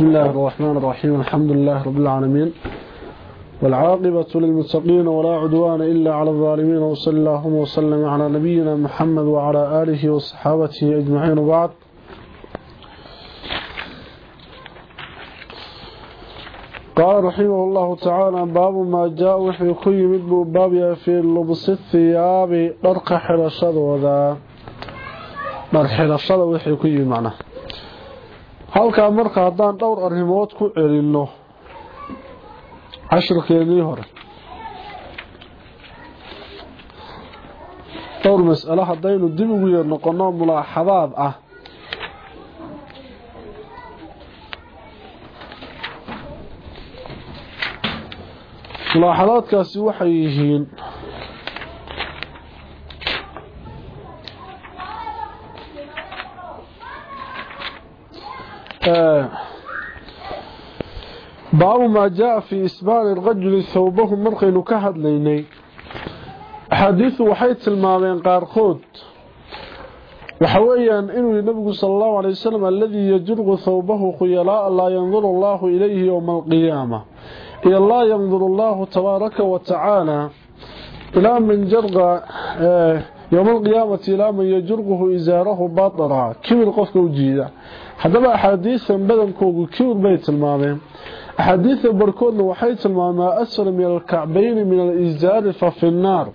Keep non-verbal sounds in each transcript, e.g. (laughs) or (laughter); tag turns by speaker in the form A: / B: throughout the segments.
A: بسم الله الرحمن الرحيم. الحمد لله رب العالمين. والعاقبة للمتقين ولا عدوان إلا على الظالمين. وصلى الله وسلم على نبينا محمد وعلى آله وصحابته أجمعين. وبعد. قال رحمه الله تعالى باب ما جاء وحي كي مدبو باب في لبس الثياب درق حرشد وذا در حرشد وحي كي معنى. Halkaa marka haddaan dhowr arrimood ku celinno cashirkeedii hore. Dhowr mas'alo haddaynu dib ugu yeer noqonno mulaaxadaad ah. Mulaaxadaadkaasi waxay yihiin باب ما جاء في إسبال الرجل ثوبه مرخي لكهد ليني. حديث وحيث المامين قارخوت وحويا إنه النبي صلى الله عليه وسلم الذي يجرغ ثوبه خيلاء لا ينظر الله إليه يوم القيامة. إلا الله ينظر الله تبارك وتعالى. إلى من جرغ آه، يوم القيامة إلى من يجرغه إزاره باطرا كم القفك وجيده haddaba axaadiisan badankoogu kibir bay tilmaameen. Axaadiida barkoodna waxay tilmaamaa asfal min alkacbayni min alisaari fa fi nnaar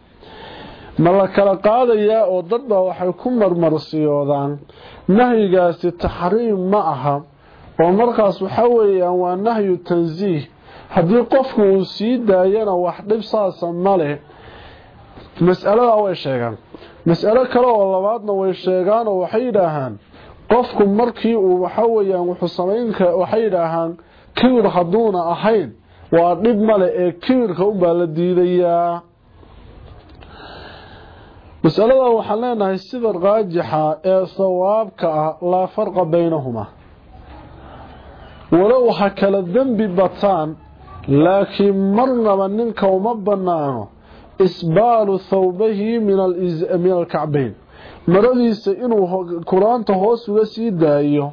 A: ma la kala qaadayaa oo dadbaa waxay ku marmarsiyoodaan. Nahyigaasi taxriim ma aha. Oo markaas waxaa weeyaan waa nahyu tansiih haddii qofku uu sii daayana wax dhib saasa ma leh. Mas'aladaa way sheegaan. Mas'alo kale oo labaadna way sheegaan oo waxay yidhaahaan qofku markii uu waxa weeyaan wuxuu samaynka waxay yidhaahaan kibir hadduuna ahayn waa dhib male ee kibirka unbaa la diidayaa. Masaladan waxaan leenahay sida raajixa ee sawaabka ah laa farqa baynahuma. Walow ha kala dembi bataan laakiin marnaba ninka uma banaano isbaalu thawbahi min alkacbayn maradiisa inuu kuraanta hoos uga sii daayo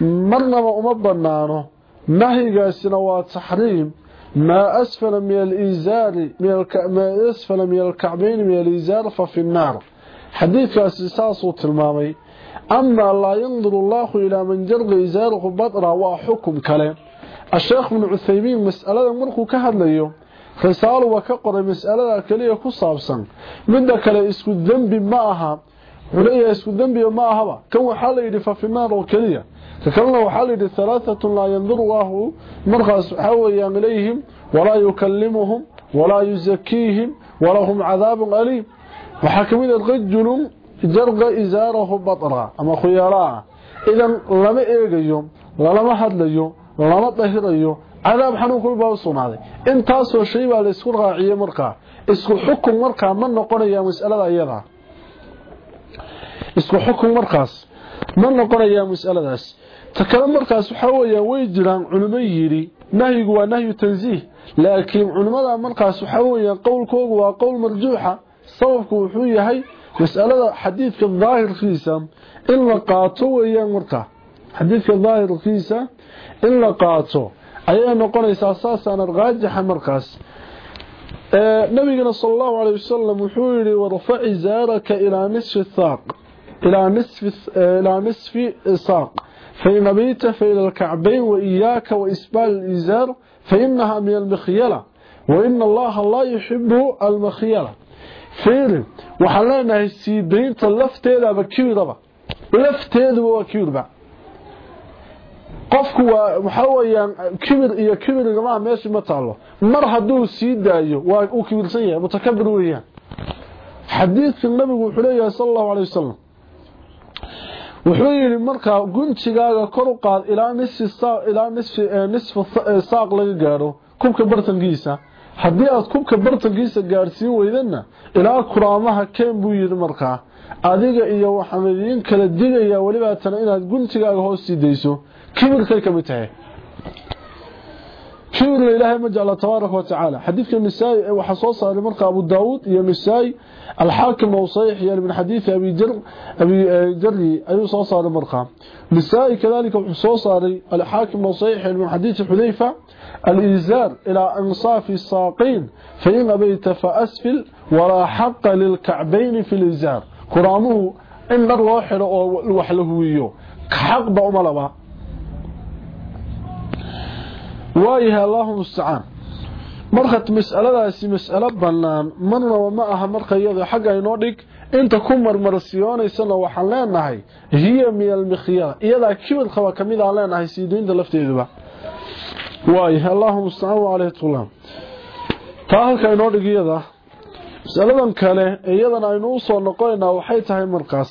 A: marnaba uma banaano nahyigaasina waa taxriim. Maa asfala min asfala min alizaar fa fi nnaar xadiidkaasi saasuu tilmaamay. Amaa laa yanduru allahu ilaa man jarqa isaarahu badra waa xukum kale. Asheekh bnu cuthaymiin mas'alada markuu ka hadlayo risaaluba ka qoray mas'alada keliya ku saabsan. Midda kale isku dembi ma aha وليه يسكدن بي ماها كان وحال يدي ففي مار وكليا فكان وحال يدي ثلاثة لا ينظروه مرخى سحويا إليهم ولا يكلمهم ولا يزكيهم ولهم عذاب أليم وحكمين الغجل جرغ إزاره بطرا أما خيارا إذن لم إيقيهم للم أحد ليهم للم أطهر ليهم عذاب حنوك البوصون هذا إن تاسو الشيبة لسرغ عيام مرخى اسكو حكم مرخى من نقول يا مسألة أيضا isku xukun markaas. Ma noqonayaa masaladaas. Ta kale markaas waxaa weyaan way jiraan culimo yidhi nahyigu waa nahyu tansiih laakiin culimmada markaas waxaa weyaan qowlkoogu waa qowl marjuuxa. Sababku wuxuu yahay masalada xadiidka daahirkiisa in la qaato weyaan markaa xadiidka daahirkiisa in la qaato. Ayay noqonaysaa saasaana raajixa markaas. Nabigana sal allahu aley wasalam wuxuu yihi warfaci zaaraka ilaa nisfi saaq ilaa nisfi saaq fain abiita faila alkacbayn waإiyaaka waisbaal alizaar fainaha min almakhyala waina allaha laa yuxibu almakhyala fiiri waxaan leenahay sii daynta lafteedaba kibiraba lafteeduba waa kibirba qofku waa waxaa weyaan kibir iyo kibirigamaha meeshii ma taalo mar hadduu sii daayo waa uu kibirsan yahay mutakabir weeyaan xadiidka nabigu wuxuu leeyahay sal allahu alay wasalam wuxuu yidhi markaa gunjigaaga kor u qaad ilaa ilaa nisfi saaq laga gaadho kubka bartankiisa. Haddii aad kubka bartankiisa gaadhsiin weydana ilaa kuraamaha keen buu yidhi markaa adiga iyo waxaan idiin kala digayaa welibaatana inaad gunjigaaga hoos sii dayso. Kibirkay ka mid tahay كبر إلهي مجعل تبارك وتعالى. حديث النسائي وحصوص لمرقى أبو داود يا النسائي الحاكم وصيح يعني من حديث أبي جر أبي جري أي صوص لمرقى النسائي كذلك وحصوص الحاكم وصيح من حديث حذيفة الإنزار إلى أنصاف الساقين فإن أبيت فأسفل ولا حق للكعبين في الإنزار قرامه إن الروح وحلهويه كحق بأمالبا waayahay allahu mustacaan marka mas'aladaasi mas'alo bannaan marnaba ma aha marka iyada xagga inoo dhig inta ku marmarsiyoonaysana waxaan leenahay hiya min almikhyara iyadaa kibir qaba ka mid aan leenahay siidaynta lafteeduba. Waayahay allahu mustacaan waaleyhi tulam taa halka inoo dhig iyada mas'aladan kale iyadana aynu u soo noqonaynaa waxay tahay markaas.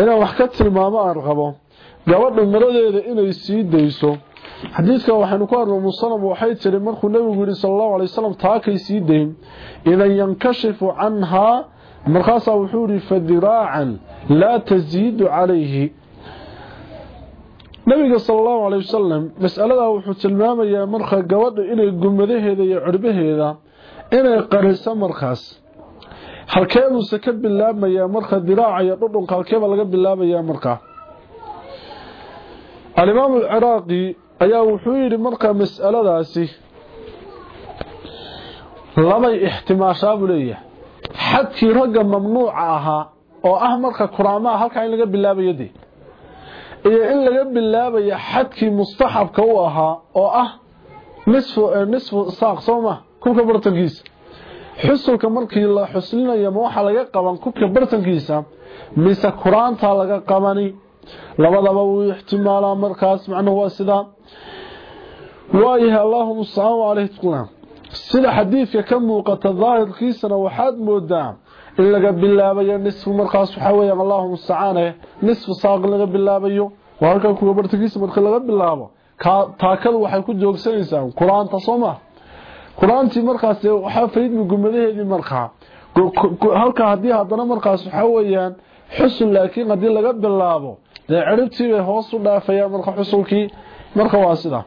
A: Inaan wax ka tilmaamo aan qabo gabadha maradeeda inay sii dayso xadiidka waxaynu ku hadlay umusalm waxay tiri markuu nabigu yidhi sal allahu alay wasalam taa kay sii dayn idan yankashifu canhaa markaasaa wuxuu yidhi fadiraacan laa tasiidu calayhi. Nabiga sal allahu alay wasalam mas'aladaa wuxuu tilmaamayaa marka gabadha inay gumadaheeda iyo cirbaheeda inay qariso markaas. Halkee ka bilaabmayaa marka diraaca iyo dhudhunka halkeeba laga bilaabayaa markaa alimaam alciraaqi ayaa wuxuu yidhi markaa mas'aladaasi labay ixtimaashaa buu leeyahay. Xadkii ragga mamnuuca ahaa oo ah marka kuraamaha halkaa in laga bilaabayo dee iyo in laga bilaabaya xadkii mustaxabka u ahaa oo ah nisfu saaq soo ma? Kubka bartankiisa. Xusulka markii la xuslinayo ma waxaa laga qaban kubka bartankiisa mise kuraantaa laga qabani? Labadaba wuu ixtimaalaa markaas macnuhu waa sidaa waayahay allahuma mustacaan caleyhi tqulaam sida xadiidka ka muuqata daahirkiisana waxaad moodaa in laga bilaabayo nisfu markaas waxaa weeyaan allahuma mustacaane nisfu saaq laga bilaabayo. Waa halkan kuwa bartankiisa laga bilaabo taakadu waxay ku joogsanaysaa qur'aanta soo qur'aantii markaas waxaa faydmi gumadaheedii markaa halka haddii haddana markaas waxaa weeyaan xusul laakiin haddii laga bilaabo dee ciribtii hoos u dhaafayaan marka xusulkii. Marka waa sida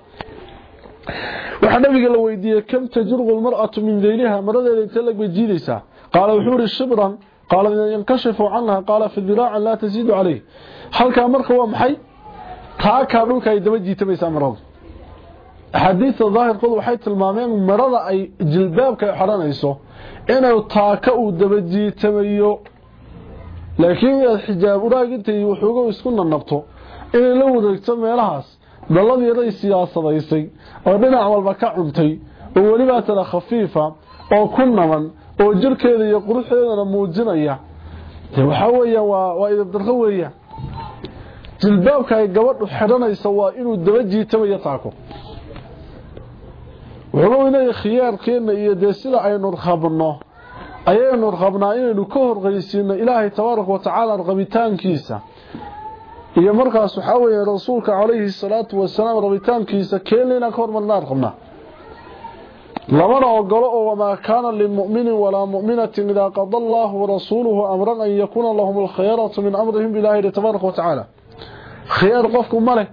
A: waxaa nabiga la weydiiyey kam tajruqu lmar'atu min dayliha maradeeda intee lag bay jiidaysaa. Qaala wuxuu ihi shibran. Qaala yankashifu canha qaala fi diraacan laa tasiidu caleyh halkaa marka waa maxay? Taakaa dhulka ay daba jiitamaysaa maradu axaadiista daahirkoodu waxay tilmaameen marada ay jilbaabka ay xodhanayso taaka uu daba jiitamayo. Laakiin inaad xijaab uraagintay waxooga isku nanabto inay la wareegto meelahaas dalladeeday siyaasadaysay oo dhinac walba ka cuntay oo welibaa tala khafiifa oo ku naban oo jirkeeda iyo quruxdeedana muujinaya dee waxaa weeyaan waa waa idabdarro weeyaan jilbaabka ay gabadhu xidhanaysa waa inuu daba jiitamayo taako wuxuu inay khiyaarkeena iyo dee sida aynu rabno ayaynu rabnaa inaynu ka horqaysiino ilaahay tabaaraka wa tacaala rabitaankiisa iyo markaas waxaa weeye rasuulka calayhi salaatu wasalaam rabitaankiisa keena inaan ka hormarnaan rabnaa. Lamana ogolo oo wamaa kaana limuminin walaa muminatin idaa qada allahu warasuuluhu amran an yakuuna lahum alkhiyaratu min amrihim bilaahi tabaaraka wa tacaala. Khiyaar qofku ma leh.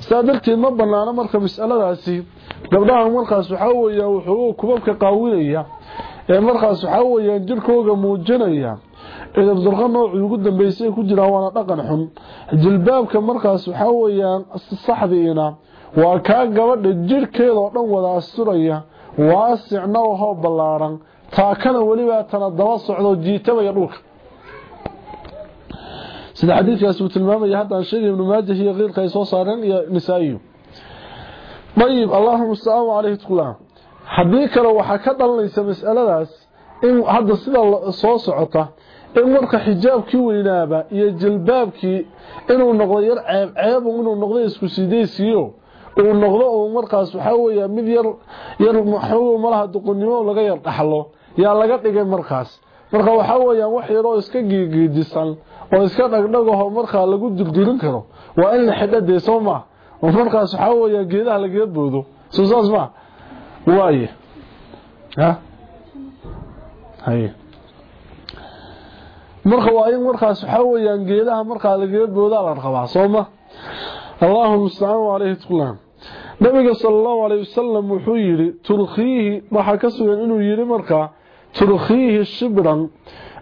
A: Sidaa darteed ma banaano marka masaladaasi. Gabdhaha markaas waxaa weeya wuxuu kubabka qaawinaya. Ee markaas waxaa weeyaan jirkooga muujinaya idabdurqa noocii ugu dambeysay ay ku jiraan waana dhaqan xun. Jilbaabka markaas waxaa weeyaan saxdiina waa kaa gabadha jirhkeeda oo dhan wada asturaya waasicna ohoo ballaaran. Taakana welibaa tana daba socdoo jiitamaya dhulka. Sida xadiidkaasi uu tilmaamaya haddaan sheegay ibnu maajah iyo keyrka ay soo saareen iyo nisaa'iyu. Ayib allahuma mustacaan caleyhi tqulaam haddii kale waxaa ka dhalanaysa mas'aladaas in hadda sida soo socota in marka xijaabkii weynaaba iyo jilbaabkii inuu noqdo yar ceeb ceebu inuu noqdo isku sidaysiyo uu noqdo uu markaas waxaa weeya mid yar yar maxuu malaha duqonnimo laga yar dhaxlo yaa laga dhigay markaas. Marka waxaa weeyaan wax yaroo iska giigiidisan oo iska dhagdhagaho markaa lagu durdurin karo waa in la xidho dee soo maa oo markaas waxaa weeyaan geedaha lagaga boodo. Soo saas maa waaye. Ha? Haye marka waa in markaas waxaa weeyaan geedaha markaa lagaga boodaa la rabaa sooma allahuma mustacaan caleyhi tqulaam nabiga sallallahu alayhi wasallam wuxuu yiri turkhihi waxa ka sugan inuu yiri markaa turkhihi shibran.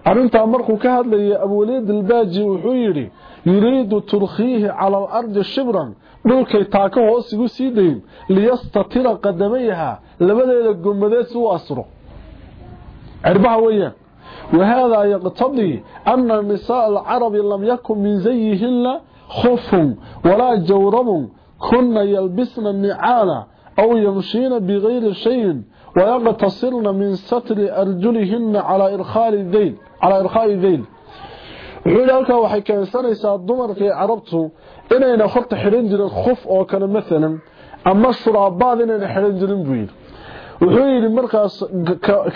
A: Arinta markuu ka hadlayay abu walid al-baji wuxuu yiri yuriidu turkhihi cala al-ardi shibran. Dhulkay taaka hoos igu sii dayn liyastatira qadamayha labadeeda gomadeed si u asro. Cirbaha weeyaan وهذا يقتضي أن النساء العربي لم يكن من زيهن خف ولا جورب كن يلبسن النعال أو يمشين بغير شيء ويقتصرن من ستر أرجلهن على إرخال الذين على إرخال الذين وذلك وحي كان سنسى الضمر في عربته إن إن أخذت حرنجل الخف أو كان مثلا أما الشرابات إن حرنجل بويل وحي إن مركز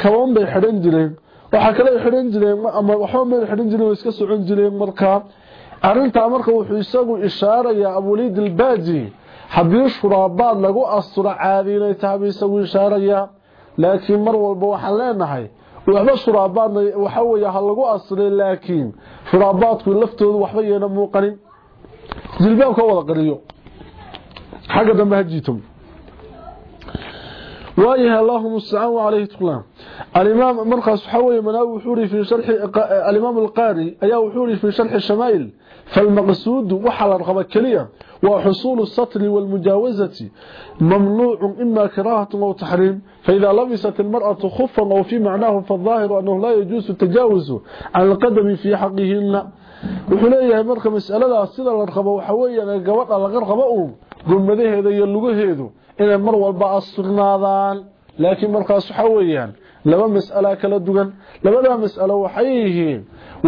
A: كوان بحرنجل waxaa kale xidhan jireen ama waxba may xidhan jireen iska socon jireen markaa arintaa marka wuxuu isagu ishaarayaa abulid albaaji haddii shuraabaad lagu asturo caadi inay tahay isagu ishaarayaa. Laakiin mar walba waxaan leenahay waxba shuraabaadna waxa weeye ha lagu asiray laakiin shuraabaadku laftoodu waxba yeena muuqanin. Jilbaabka wada qariyo. Xagga dambe ha wacalayhi tuqlaan alimaam markaas waxaa weeye manaawi wuxuu ri fii sharxi alimaam alqaari ayaa wuxuu ri fii sharxi shamaa'il فالمقصود وحل الرغبة كليا وحصول السطر والمجاوزة ممنوع إما كراهة أو تحريم. فإذا لبست المرأة خفا أو في معناه فالظاهر أنه لا يجوز التجاوز عن القدم في حقهن. وحليها مركة مسألة سيدة الرغبة وحوية قوات على الرغبة قمده هذا. inay mar walba asugnaadaan. Laakiin markaas waxa weeyaan laba mas'ala kala duwan. Labada mas'alo waxay yihiin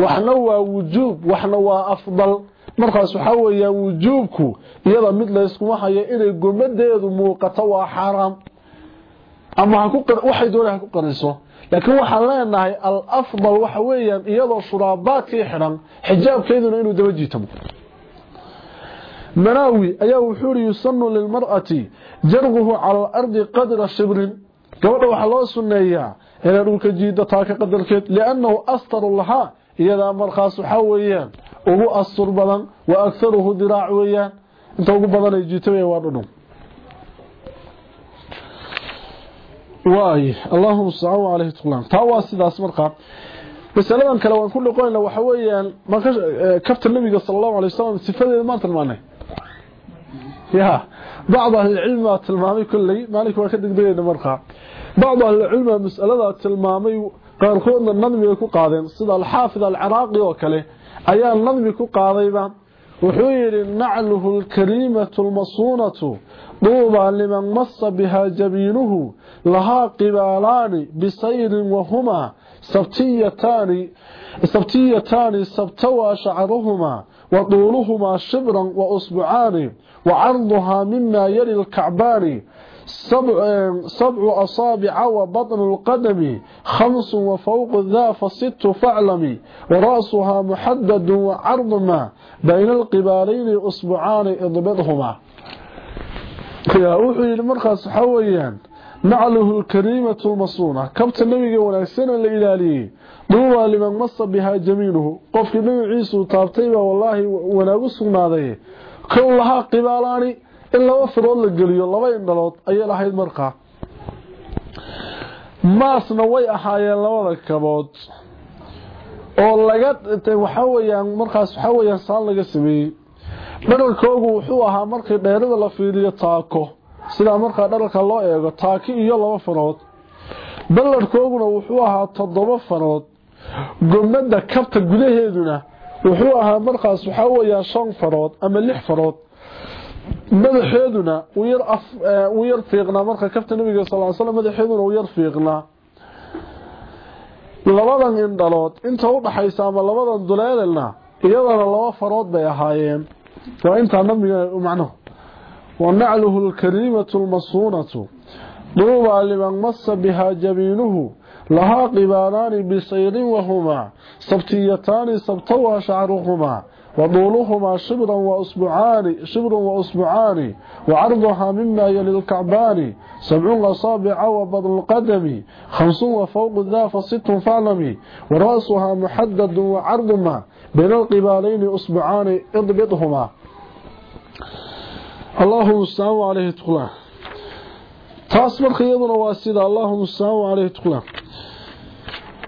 A: waxna waa wujub waxna waa afdal. Markaas waxa weeyaan wujubku iyada mid la isku hayo inay gomadeedu muuqato waa xaraam ama waxay doonaa ku qariso laakiin waxaan leenahay al afdal waxa weeyaan iyadoo shuraabaadkii xiran xijaabkeeduna inuu daba jiitamo manaawi ayaa wuxuu yiri yusanu lilmar'ati jarquhu cala al-ardi qadra shibrin. Gabadha waxaa loo sunneeyaa inay dhulka jiida taaka qadarkeed liannahu astaru lahaa iyadaa markaas waxaa weeyaan ugu astur badan wa agaruhu diraac weeyaan. Inta ugu badan ay jiito waa dhudhun waay allahuma stacaan caleyhi tuqlaan taa waa sidaas markaa. Masaladan kale waan ku noqonayna waxa weeyaan kafta nabiga sala allahu alay wasalam sifadeeda maan فيها بعض العلماء تلمامي كلي مالك واخدك بيين مرقع بعض العلماء مسألة تلمامي قاركونا النظمي يكون قادم صدى الحافظ العراقي وكلي أيها النظمي يكو قادم وحير نعله الكريمة المصونة. ضوبا لمن مص بها جبينه. لها قبالان بسير وهما. سبتيتان سبتيتان سبتوا شعرهما. وطولهما شبرا وأصبعان. Carduhaa mimaa yali lkacbaani سبع, سبع أصابع وبطن القدم خمس وفوق ذا فست فاعلم ورأسها محدد وعرض ما بين القبالين أصبعان اضبطهما. يا أوحي المرخص حويان نعله الكريمة المصونة كبت النبي ونكسنا الإلالي دوبا لمن مص بها جميله. قف النبي عيسو طابتيبا والله ونقصنا kan lahaa qibaalaani in laba firood la geliyo laba indhalood ayay lahayd markaa. Maasna way ahaayeen labada kabood. Oo laga waxa weyaan markaas waxa weyaan saan laga sameeyey. Dhararkoogu wuxuu ahaa markii dheerada la fiiriyo taako. Sidaa markaa dhararka loo eego taaki iyo laba fanood ballarkooguna wuxuu ahaa toddoba fanood gobnada kabta gudaheeduna wuxuu ahaa markaas waxaa weyaan shan farood ama lix farood madaxeeduna wuu yar fiiqnaa marka kafta nabiga sal sl madaxeeduna wuu yar fiiqnaa labadan indhalood inta u dhaxaysa ama labadan duleelna iyadana laba farood bay ahaayeen waa intaa nabiga macnuhu wanacluhu lkariimatu lmasuunatu duubaa liman masa bihaa jabiinuhu lahaa qibaalaani bisayrin wahumaa sabtiyataani sabtawaa shacruhumaa وطولهما شبرا وأسبوعان شبر وأسبوعان وعرضها مما يلي الكعبان سبعون أصابع وبطن القدم خمسون وفوق ذا فست فعلم ورأسها محدد وعرض ما بين القبالين أسبوعان اضبطهما. الله استعان عليه marka iyaduna waa sida allahuma salaamu caleyhi tukla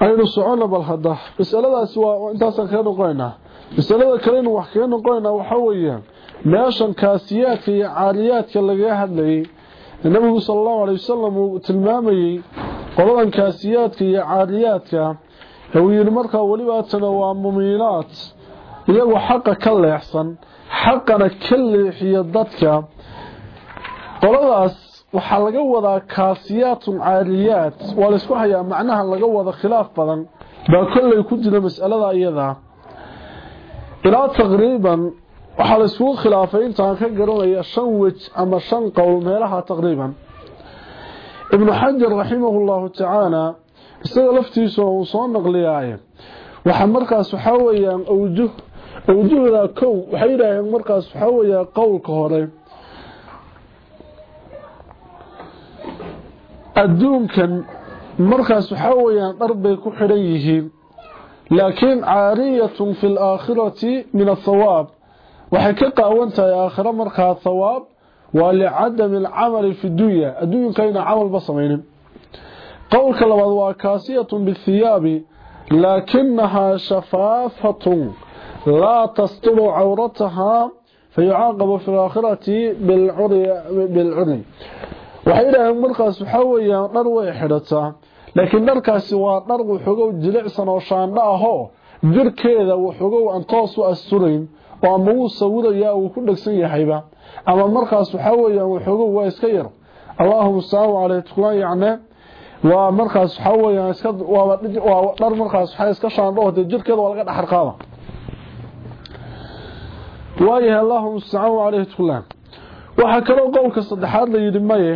A: aynu socono bal hadda. Masaladaasi waa intaasaan kaga noqonaynaa. Masalada kalenu wax kaga noqonaynaa waxaa weeyaan meeshan kaasiyaadka iyo caaliyaadka lagaga hadlayay nabigu sala allahu alay wasalam uu tilmaamayey qoladan kaasiyaadka iyo caaliyaadka. Uu yidhi markaa welibaatana waa mumiinaad iyagoo xaqa ka leexsan xaqana ka leexiya dadka. Qoladaas waxaa laga wadaa kaasiyaatun caaliyaat waa laysku hayaa macnaha laga wada khilaaf badan. Baa kolley ku jira mas'alada iyada. Ilaa taqriiban waxaa layskugu khilaafay intaan ka garanaya shan wej ama shan qowl meelaha taqriiban. Ibnu xajar raximahu llahu tacaala isaga laftiisa uu soo naqliyaaye. Waxaa markaas waxaa weyaan awjuh awjuhda kow. Waxay yidhaaheen markaas waxaa weyaa qowlka hore adduunkan markaas waxaa weyaan dhar bay ku xidhan yihiin laakiin caariyatun fi laakhirati min athawaab waxay ka qaawan tahay aakhiro markaa thawaab waa licadami alcamali fi dunya adduunkayna camalba samaynin qowlka labaad waa kaasiyatun bithiyaabi laakinahaa shafaafatun laa tasturu cawratahaa fayucaaqabu fi laakhirati bilcuri waxay yidhaaheen markaas waxaa weyaan dhar way xidhataa laakiin dharkaasi waa dhar wuxugow jilicsan oo shaandho ahoo jirkeeda wuxugow aan toos u asturayn oo ama wuu sawirayaa uu ku dhegsan yahayba. Ama markaas waxaa weyaan wuxugow waa iska yar. Allaahuma salaamu caleyh tuklaan yacne waa markaas waxaa weyaan iska waa dhar markaas waxaa iska shaandho dee jirkeeda waa laga dhaxar qaada waayahay allaahuma salaamu caleyh tuklaan waxaa kaloo qowlka saddexaad la yidhi maye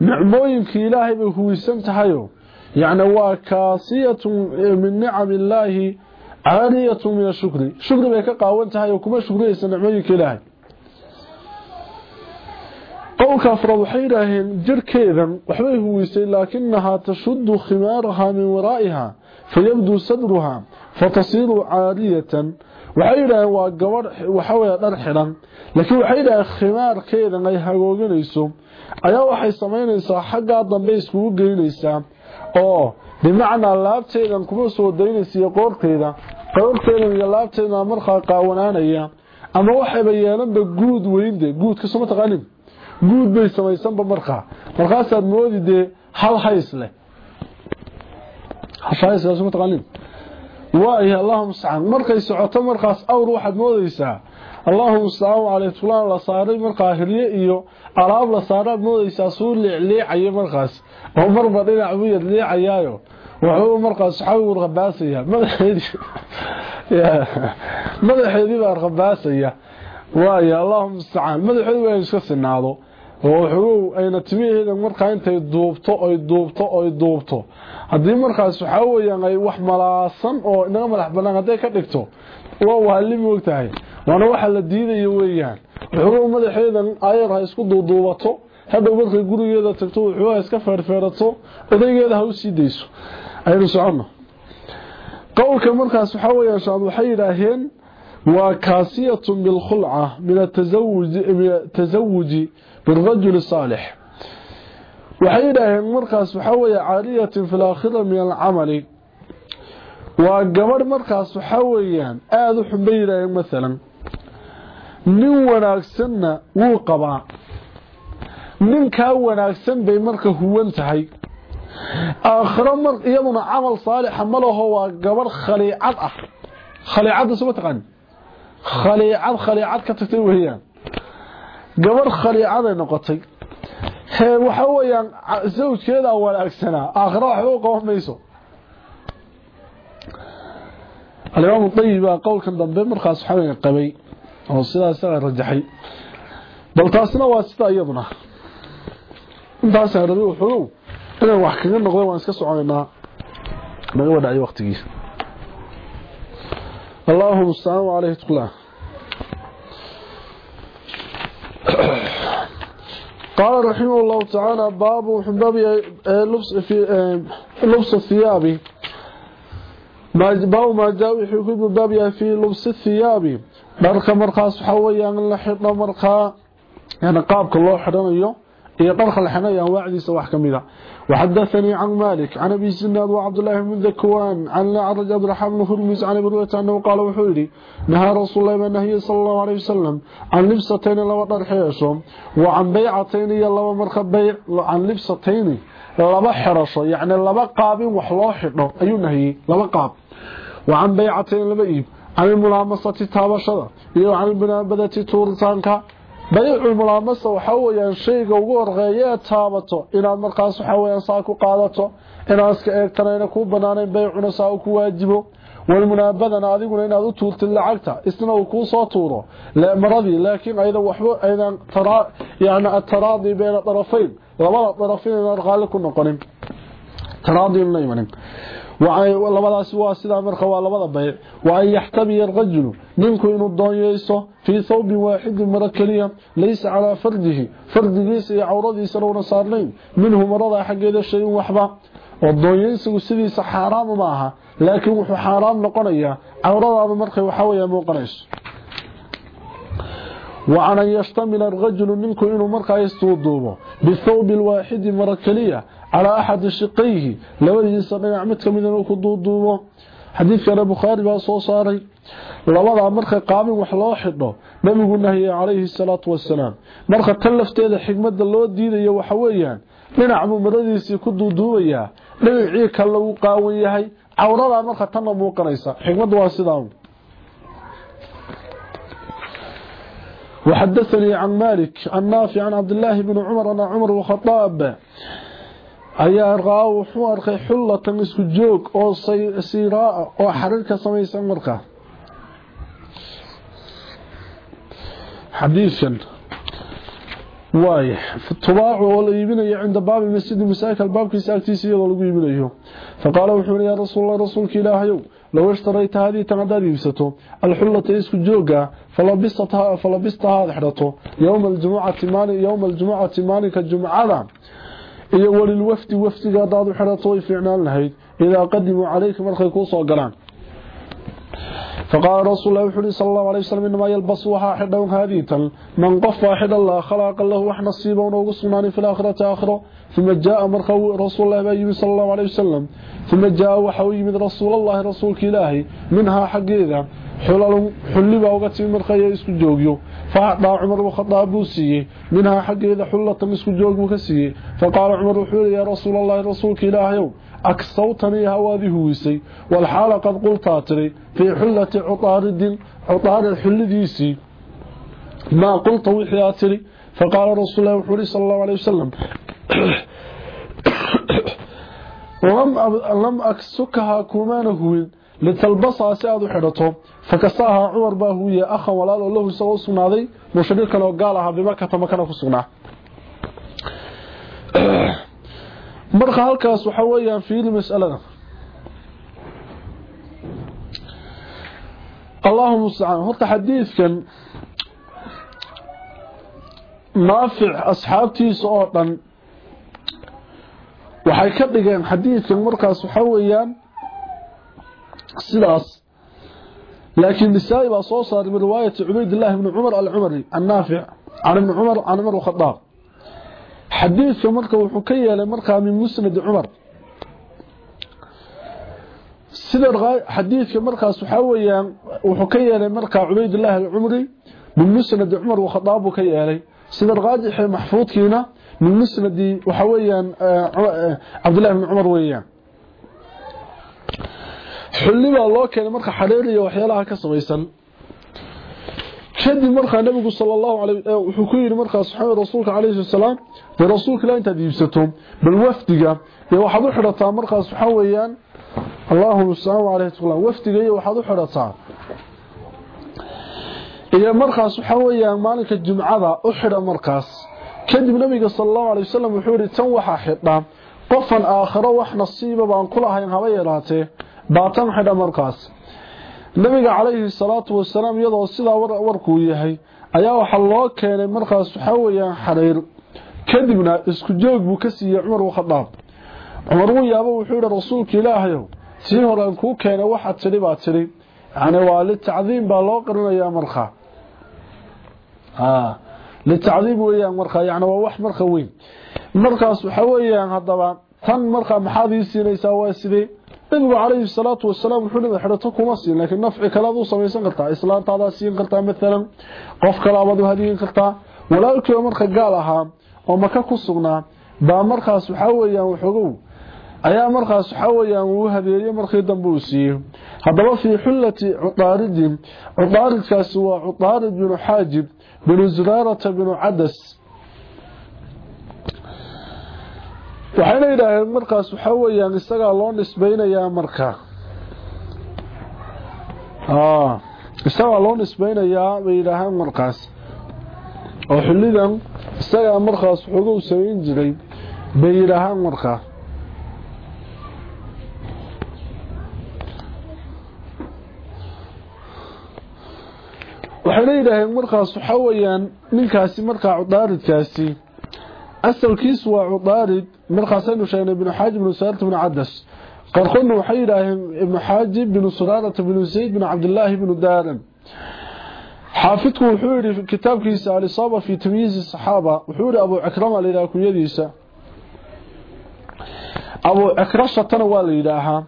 A: nicmooyinkii ilaahay bay huwiysan tahayo. Yacni waa kaasiyatun min nicami illaahi caariyatun min ashukri shukri bay ka qaawan tahay oo kuma shukriyaysa nicmooyinka ilaahay. Qowlka afraad waxay yidhaaheen jirkeedan waxbay huwisay laakinahaa tashudu khimaarahaa min waraa'iha fayabduu sadruhaa fatasiiru caariyatan waxay yidhaaheen waa gabadh waxawey dhar xidhan. Laakiin waxay yidhaaheen khimaarkeedan ay hagooganayso ayaa waxay samaynaysaa xaggaa dambe iskugu geynaysaa oo bimacnaa laabteedan kuma soo daynaysa iyo qoorteeda qoorteedan iyo laabteedan markaa qaawanaanaya ama waxayba yeelanba guud weynde guudka soma taqaanin? Guud bay samaysanba markaa. Markaasaad moodi dee hal hays leh. Hashahaysma taqaanin? Waayahay allahuma mustacaan markay socoto markaas awr waxaad moodaysaa allahuma mustacaan caley fulaan la saaray markaa hirye iyo alaab la saaraad moodaysaa suu leecleecaya markaas. Oo marba dhinac buyad leecayaayo. Wuxuu markaas xawir qabaasaya madaxeedii (laughs) madaxeedii baa qabaasaya waayo allahuma waa iska sinaado. Oo ayna timaheeda markaa intay duubto oy duubto oy duubto. Haddii markaas waxaa weyaan ay wax malaasan oo inaga madax banaan hadday ka dhigto waa wahali moogtahay waana waxa la diidayo weeyaan. Wuxuu madaxeedan ayar ha isku duuduubato. Hadhow markay gurigeeda tagto wuxuu iska feerfeerato. Odaygeeda ha u sii dayso. Aynu soconno. Qowlka markaas waxaa weyaan shaad waxay yidhaaheen waa kaasiyatun bilkhulca min atasawuji birajuli saalix. Waxay yidhaaheen markaas waxaa weeye caaliyatin fi laakhira min alcamali. Waa gabadh markaas waxaa weeyaan aada u xun bay yidhaaheen nin wanaagsanna wuu qabaa ninkaa wanaagsan bay marka huwan tahay aakhiro mar iyaduna camal saalixa ma laho waa gabadh khaliicad ah khaliicadda suma taqaani khaliicad khaliicad ka tagtay weeyaan gabadh khaliicaday noqotay hee waxa weeyaan zawjkeeda wanaagsanaa aakhiro waxba u qaban mayso alimaam dayiba qowlkan dambe markaas waxa weeye qabay oo sidaas isaga rajaxay bal taasina waa sida iyaduna intaas rabi wuxuu inaan wax kaga noqdo waan iska soconaynaa naga wadhacay waqtigiisa اللهم استعان عليه تقلع قال رحمه الله تعالى باب باب لبس في لبس الثياب ما باب ما جاء في كتب باب في لبس الثياب dharka markaas waxa weeyaan la xidho markaa yani qaabka loo xidhanayo iyo dharka la xidhanaya anwaacdiisa wax ka وحدثني عن مالك عن أبي سناد وعبد الله بن ذكوان عن الأعرج عبد الرحمن هرمز عن أبي أنه قال وحولي نهى رسول الله من نهي صلى الله عليه وسلم عن لبستين لو درحيشهم وعن بيعتين يلا مرخب بيع عن لبستين لبا حرشة يعني لبا قاب وحلو حدو أيو نهي لبا قاب وعن بيعتين لبا إيب عن الملامسة تابشة وعن البنابدة تورتانك baycul mulaamasa waxa weeyaan shayga ugu horreeya taabato inaad markaas waxa weeyaan saa ku qaadato inaad iska eegtanayna ku banaanayn baycuna saa ku waajibo walmunaabadana adiguna inaad u tuurtid lacagta isna uu kuu soo tuuro maradii laakiin aydan waxba aydan yani ataraadi bayna darafayn labada darafayn inaan labadaasi waa sidaa marka waa labada bayc wa an yaxtabiya arajulu ninku inuu doonyeyso fii thawbin waaxidin maro keliya laysa calaa fardihi fardigiisa iyo cawradiisana una saarnayn minhu maradaa xaggeeda shay-in waxba oo doonyeysigu sidiisa xaaraama ma aha laakiin wuxuu xaaraam noqonayaa cawradaada markay waxaweya muuqanayso وعن أن يشتمل الرجل منكم إنه مركا يستوضوبه بالثوب الواحد على أحد شقيه. لولي صنع عمدك من أنه كدودوبه حديث كان بخاري بأسو صاري. لوضع مركا قام وحلو حده نبي قلنا هي عليه الصلاة والسلام. مركا تلفتيد حكمة اللو الدين وحويان لنعمو مرديسي كدودوبيا نبي كاللو قاويهي عورضا مركا تنمو قنيسا حكمة واسدام وحدثني عن مالك عن نافع عن عبد الله بن عمر أن عمر وخطاب ayaa raa wuxuu arkay xullatan isku joog oo siiraa oo xariir ka samaysan markaa xadiidkan waay tubaacu oo la iibinayo cinda baabi masjidi masaajidka albaabkiisa agtiisa iyadoo lagu iibinayo faqaala wuxuu yaa rasuulallah rasuulka ilaahayow low ishtarayta hadii tan haddaad iibsato alxullata isku jooga falabistaha aad xidhato yowma aljumucati maalinka jumcada iyo walilwafdi wafdiga haddaad u xidhato way fiicnaan lahayd idaa qadimuu calayka markay kuu soo galaan فقال رسول الله وحده صلى الله عليه وسلم إنما يلبس وها حدهم هذه من قف واحد الله خلق له وحنا نصيبه ونوقصناني في الآخرة آخرة. ثم جاء مرخو رسول الله بأيوم صلى الله عليه وسلم. ثم جاء وحوي من رسول الله رسولك إلهي. منها حقيقة حلل حلبا وقت مرخي اسكو جوغيو فأعطى عمر وخطاب بوسيه منها حقيقة حلة اسكو جوغ مكسيه فقال عمر وحولي يا رسول الله رسولك إلهي أكسوتني هواذي هويسي. والحال قد قلت أتري. في حلة عطارد عطارد حلديسي ما قلت وحي أتري. فقال رسول الله وحولي صلى الله لتلبسها سياد حرطه فكساها عمر باه هو أخا ولال الله سو سناداي مشغل كانو قالها بما كتم كان كسغنا مرخ هلكاس وحا ويا في المسألة. اللهم صل على حديث كان نافع اصحابتي سو دن waxay ka dhigeen hadiiska markaas waxa سلاس لكن النساء من رواية عبيد الله بن عمر العمري النافع عن ابن عمر عن عمر الخطار حديث مركة الحكية لمركة من مسند عمر. سلر حديث مركة سحاوية وحكية لمركة عبيد الله العمري من مسند عمر وخطاب كيالي سلر غادح محفوظ كينا من مسند وحويا آه، آه، عبد الله بن عمر ويا xulli baa loo keenay marka xadheeriya waxyaalaha ka samaysan kadib markaa nabigu sallallahu alayhi wuxuu ku yiri markaa saxaabada rasuulka alayhi wasalaam de rasuulka la inta diibsato bal wafdiga ee waxaad u xirataa markaas waxa weeyaan Allahumma salli alayhi wasallam wafdiga iyo waxaad u xirataa iyo markaas waxa weeyaan maalinka jumcada u xira markaas kadib nabiga sallallahu alayhi wasallam wuxuu yiri tan waxa xidha qofan aakhiro wax nasiiba baan kula hayn haba yaraatee baatan xidha markaas. Nabiga calayhi salaatu wasalaam iyadoo sidaa warkuu yahay ayaa waxaa loo keenay markaas waxaa weeyaan xariir. Kadibna isku joog buu ka siiyey cumar ukhadaab cumar wuu yaabo wuxuu yihi rasuulka ilaahayow sii horaan kuu keenay waxaad tidhi baa tidhi. Yani waa litacdiim baa loo qarinayaa markaa litacdiib weeyaan markaa yacni waa wax marka weyn. Markaas waxa weeyaan haddaba tan markaa maxaad ii siinaysaa waa sidee النبي عليه الصلاة والسلام وحده حرتك ومصير لكن نفعي كلاده سميسا قلتا إسلام تعدى سين قلتا مثلا قف كلابد هذه قلتا ولا أكي أمرك قالها أو مكاك الصغنى بأمرك سحويا وحروب أي أمرك سحويا وهذه أمرك دنبوسي هذا في حلة عطارد عطارد كاسوا عطارد بن حاجب بن زرارة بن عدس waxayna yidhaaheen markaas waxaa weeyaan isagaa loo nisbaynayaa marka. Isagaa loo nisbaynayaa bay yidhaaheen markaas. Oo xullidan isagaa markaas xogow samayn jiray bay yidhaahaan markaa waxayna yidhaaheen markaas waxaa weeyaan ninkaasi markaa cudaaridkaasi asalkiisu waa cudaarid مرخص انه شيخنا ابن حاجب بن سهيل بن عدس. قال قلنا وحيد ابن حاجب بن سرادة بن زيد بن عبد الله بن دارم. حافظ وحوري في كتاب كيس على الصابة في تمييز الصحابة. وحوري أبو أكرم إلى كنيديسا أبو أكرم شطنا واليداها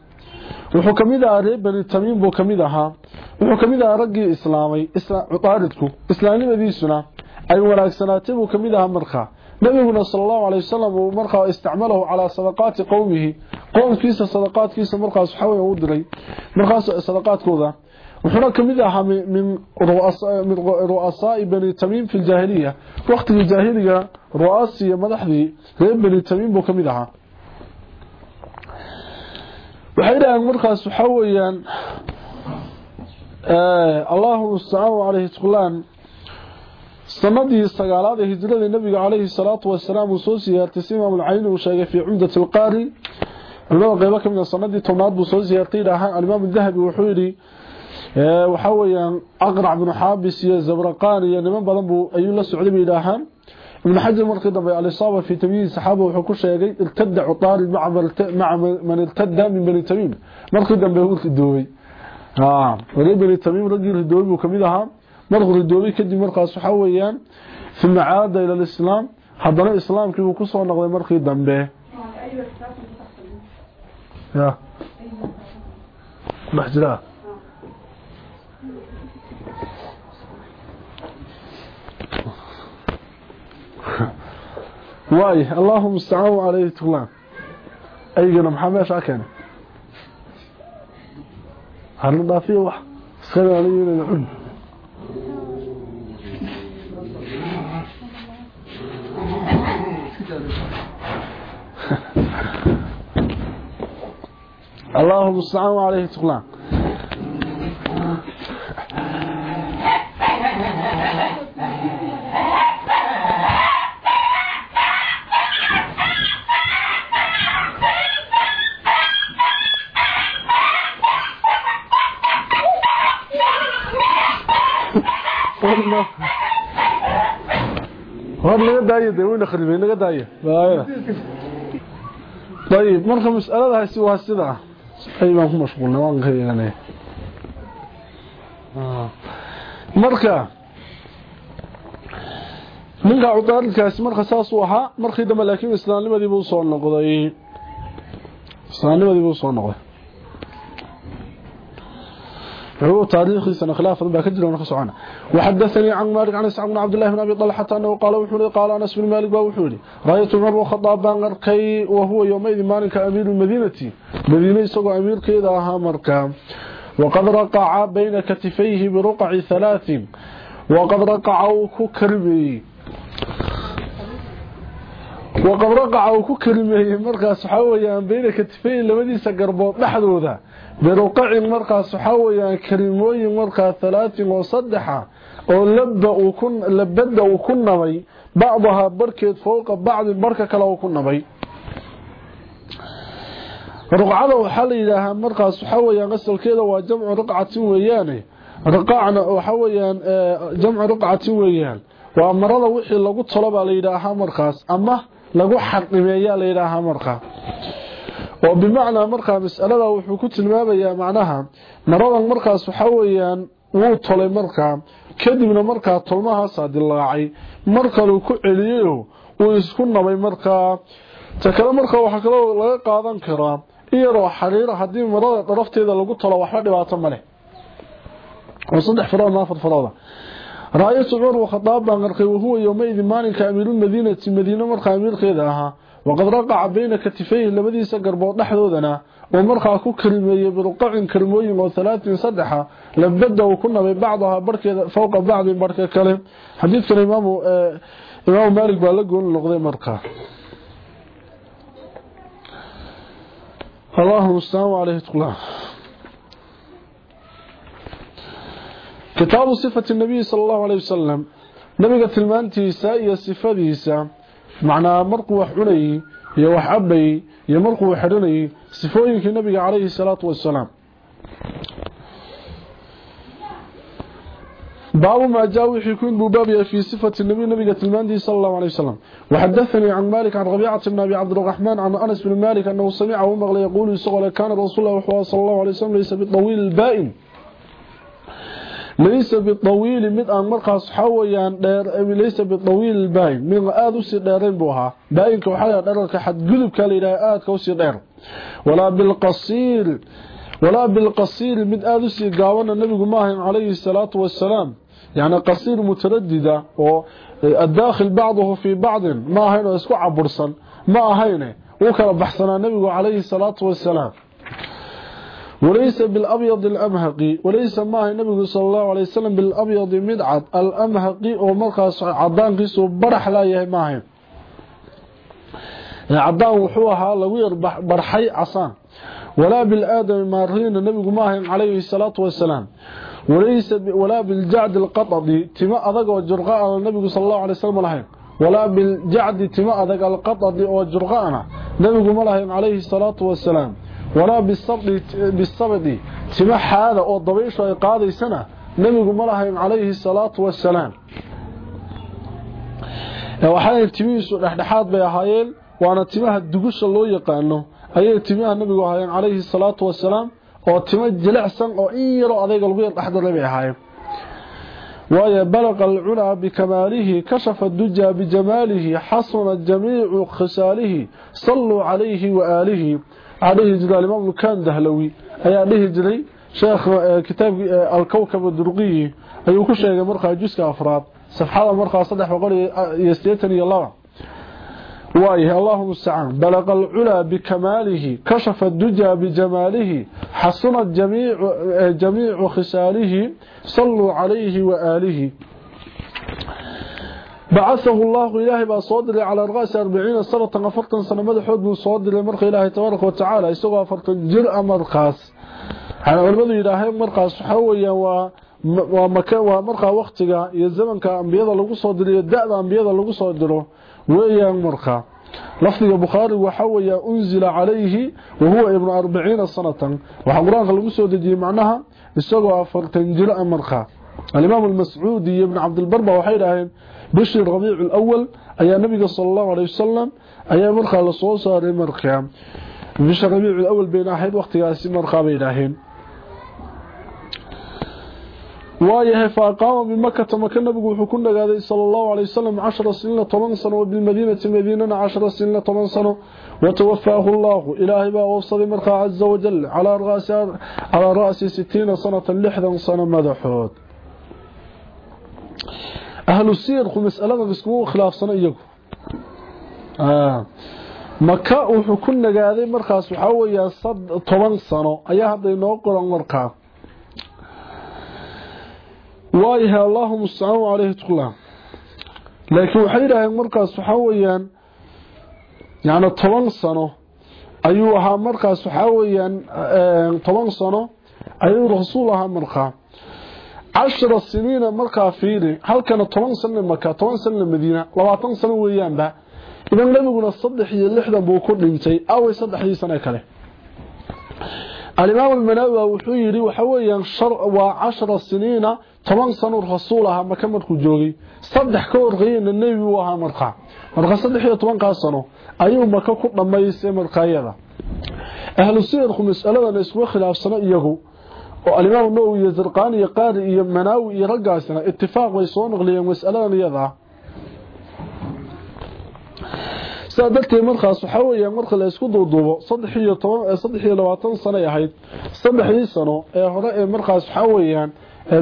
A: wuxuu kamid ahaa bani tamim bo kamid ahaa wuxuu kamid ahaa إسلامي. إسلامي إسلامي u taaridku islaanimadiisuna ay waraagsanaatay bo kamid ahaa markaa allahu alay wasalam uu markaa isticmalahu calaa sadaqaati qowmihi qowmkiisa sadaqaadkiisa markaas waxaa weya u diray markaas sadaqaadkooda wuxuuna kamid ahaa min ru'asaai bani tamiim fi ljaahiliya waqtigii jaahiliga ru'aasiya madaxdii reer bani tamiim buu kamid ahaa waxay dhahaan markaas waxaa weeyaan allahu mustacaan caleyhi tuqlaan sheegay fii cumdat alqaari culimada qeybo kamid a sanadii tobnaad buu soo siyaartay yidhaahaan alimaam dahabi wuxuu yidhi waxaa weeyaan aqrac binu xaabis iyo zabraqaan iyo niman badan buu ayuu la socday bay yidhaahaan ibn xajar markii dambe alisaaba fi tamyiiz saxaaba wuxuu ku sheegay irtada cutaarid maca man irtada min bani tamiim markii dambe uu ridoobay reer bani tamiim raggii ridoobay buu kamid ahaa markuu ridoobay kadib markaas waxaa weeyaan uma caada ila lislaam haddana islaamkii buu kusoo noqday markii dambe dhex jiraa واي اللهم استعانوا عليه تغلان ايغنا maxaa meesha keenay hal dhaafiyo wax iskalaaliyo اللهم استعانوا عليه تغلان hor naga daayo dee wayna kharibay naga daayo. Marka mas'aladaasi waa sida ay baan ku mashquulnay waan ka yeelanay marka ninka cudaaridkaasi marka saas uu ahaa markii dambe laakiin islaamnimadii buu soo noqday. Islaamnimadii buu soo noqday هو تاريخي سنة خلافة ذا كجر ونخص عنه. وحدثني عن مالك عن إسحاق بن عبد الله بن أبي طلحة أنه قال وحوري قال أنس بن مالك وحوري رأيت عمر وخطاب بان اركي وهو يومئذ مالك أمير المدينة. مدينه سو أمير كيدا أها مركا. وقد رقع بين كتفيه برقع ثلاث. وقد رقع ككربي وقد رقع ككربي مركاس حويا بين كتفيه لبديسا قربود دحدودا biruqacin markaas waxaa weyaan kalimooyin markaa halaatin oo saddexa oo labada uu ku nabay bacdahaa barkeed fowqa bacdi barka kale uu ku nabay. Ruqcada waxaa la yidhaahaa markaas waxaa weyaan asalkeeda waa jamcu ruqcatin weeyaane. Ruqacna waxaa weyaan jamcu ruqcatin weeyaan. Waa marada wixii lagu talo baa la yidhaahaa markaas ama lagu xaqimeeyaa la yidhaahaa markaa oo bimacnaa markaa masalada wuxuu ku tilmaamayaa macnaha maradan markaas waxaa weeyaan wuu tolay markaa kadibna markaa tolmahaasaa dilaacay mar kaleu ku celiyeyo uu isku nabay markaa. Ta kale markaa waxaa kaloo laga qaadan karaa iyadoo xariira haddii marada darafteeda lagu talo waxba dhibaato maleh oo saddex farood ama afar farooda raayatu cumar wakhadaab baan arkay wahuwa yowmaidin maalinka amiirulmadiinati madiine markaa amiirkeeda ahaa وقد رقع بين كتفين لمدي سقر بو دخودنا ومرخا كو كرميي برقعن كرموي مو ثلاث صدحة لبدأ وكنا ببعضها بركه فوق بعض بركه كلام حديث الإمام آه، إمام مالك قال له نقضي الله السلام عليه تقول كتاب صفة النبي صلى الله عليه وسلم. نبي قتل ما انت سائي صفه macnaa markuu wax cunayay iyo wax cabayay iyo markuu wax xiranayay sifooyinkii nabiga calayhi باب ما جاء وحي كون ببابيا في صفة النبي نبي تلماندي صلى الله عليه وسلم. وحدثني عن مالك عن ربيعة بن أبي عبد الرحمن عن أنس بن مالك أنه سمعه مغلى يقول يسغل كان رسول الله صلى الله عليه وسلم ليس بالطويل البائن. ليس بالطويل مد أن مرقص حويان ليس بالطويل البائن من آذو سيدارين بوها. بائن كوحايا دارك حد قلب كالإله آد كو سيدار ولا بالقصير ولا بالقصير مد آذو سيقاوانا النبي ماهن عليه الصلاة والسلام. يعني قصير مترددة والداخل بعضه في بعض. ما هينه اسكو عبرسا ما هينه. وكلا بحثنا النبي عليه الصلاة والسلام. وليس بالأبيض الأمهقي وليس ما هي النبي صلى الله عليه وسلم بالأبيض مدعد الأمهقي ومركز عدان قيسو برح لا يهي ما هي. وحوها لوير برحي عصان. ولا بالآدم مارهين النبي ما هي عليه الصلاة والسلام. وليس ولا بالجعد القطضي تما ادق وجرقاء النبي صلى الله عليه وسلم لهين. ولا بالجعد تما ادق القطضي وجرقاء النبي ما عليه الصلاة والسلام. walaa bisabdi tima xaada oo dabayshu ay qaadaysana nabigu ma lahayn calayhi salaatu wasalaam waxaa timihiisu dhexdhexaad bay ahaayeen waana timaha dugusha loo yaqaano. Ayay timaha nabigu ahaayeen calayhi salaatu wasalaam oo timo jilicsan oo in yaroo adayga lagu yar dhexdalay bay ahaayeen. Waayo balaqa alculaa bikamaalihi kashafa dujaa bijamaalihi xasuna jamiicu khisaalihi salluu calayhi waaalihi عليه جدال إمام كان دهلوي. ايا دهي جدي شيخ آه، كتاب آه، الكوكب الدرقي. ايو كشيغه مرخا جزكا افراد صفحة مرخا 3800 وايه الله. آه، المستعان. بلغ العلا بكماله كشف الدجى بجماله حصنت جميع جميع خساله صلوا عليه وآله. بعثه الله إلهي بصادر على الرأس أربعين سنة غفرتا سنة مدحود من صادر مرق إلهي تبارك وتعالى يسوى فرقا جرأ مرقاس على علماء إلهي مرقاس حويا ومكان ومرقى وقتها يزمن كأنبياء لغو صادر يدعى أنبياء لغو waxa weeyaa unzila calayhi wahuwa ibnu arbaciina sanatan waxaa qur-aanka lagu soo dejiyey macnaha isagoo afartan jiro a markaa alimaam almascuudi iyo ibnu cabdilbarba waxay idhaaheen بشي الربيع الأول أي نبي صلى الله عليه وسلم أي مرخى لصوصة لمرخى بشي الربيع الأول بين أحد وقت ياسي مرخى بين أحد. وايه فاقام بمكة مكان نبي حكونا قادي صلى الله عليه وسلم عشر سنة طمان صنع وبالمدينة مدينة عشر سنة طمان صنع وتوفاه الله إلهي با وصد مرخى عز وجل على رأس, على رأس ستين سنة لحظا صنع مدحوت ahlu siirku masaladan iskugu khilaafsano iyagu. Maka wuxuu ku nagaaday markaas waxaa weeyaa toban sano. Ayaa hadda inoo qoran markaa waayahay allahuma ustacaanu caleyhi tuqlaan laakiin waxay yidhaaheen markaas waxaa weeyaan yani toban sano ayuu ahaa markaas waxaa weeyaan toban sano ayuu rasuul ahaa markaa cashara siniina markaa fiili halkana toban sana maka toban sanana madiina labaatan sano weeyaanba idan nabiguna saddex iyo lixdan buu ku dhintay away saddexdii sane kale. Alimaam almanawi wuxuu yidhi waxa weeyaan waa cashara siniina toban sano rasuul ahaa maka markuu joogay. Saddex ka horreeyena nebi uu ahaa markaa. Markaa saddex iyo tobankaa sano ayuu maka ku dhammaystay markaayada ahlu siyarku masaladan iskuga khilaafsano iyagu oo alimaam nawowi iyo zarqaani iyo qaari iyo manaawi iyo raggaasina itifaaq way soo naqliyeen mas'aladan iyada. Sidaa darteed markaas waxaa weeyaan marka la isku duuduubo saddex iyo labaatan sano ay ahayd saddexdii sano ee hore ee markaas waxaa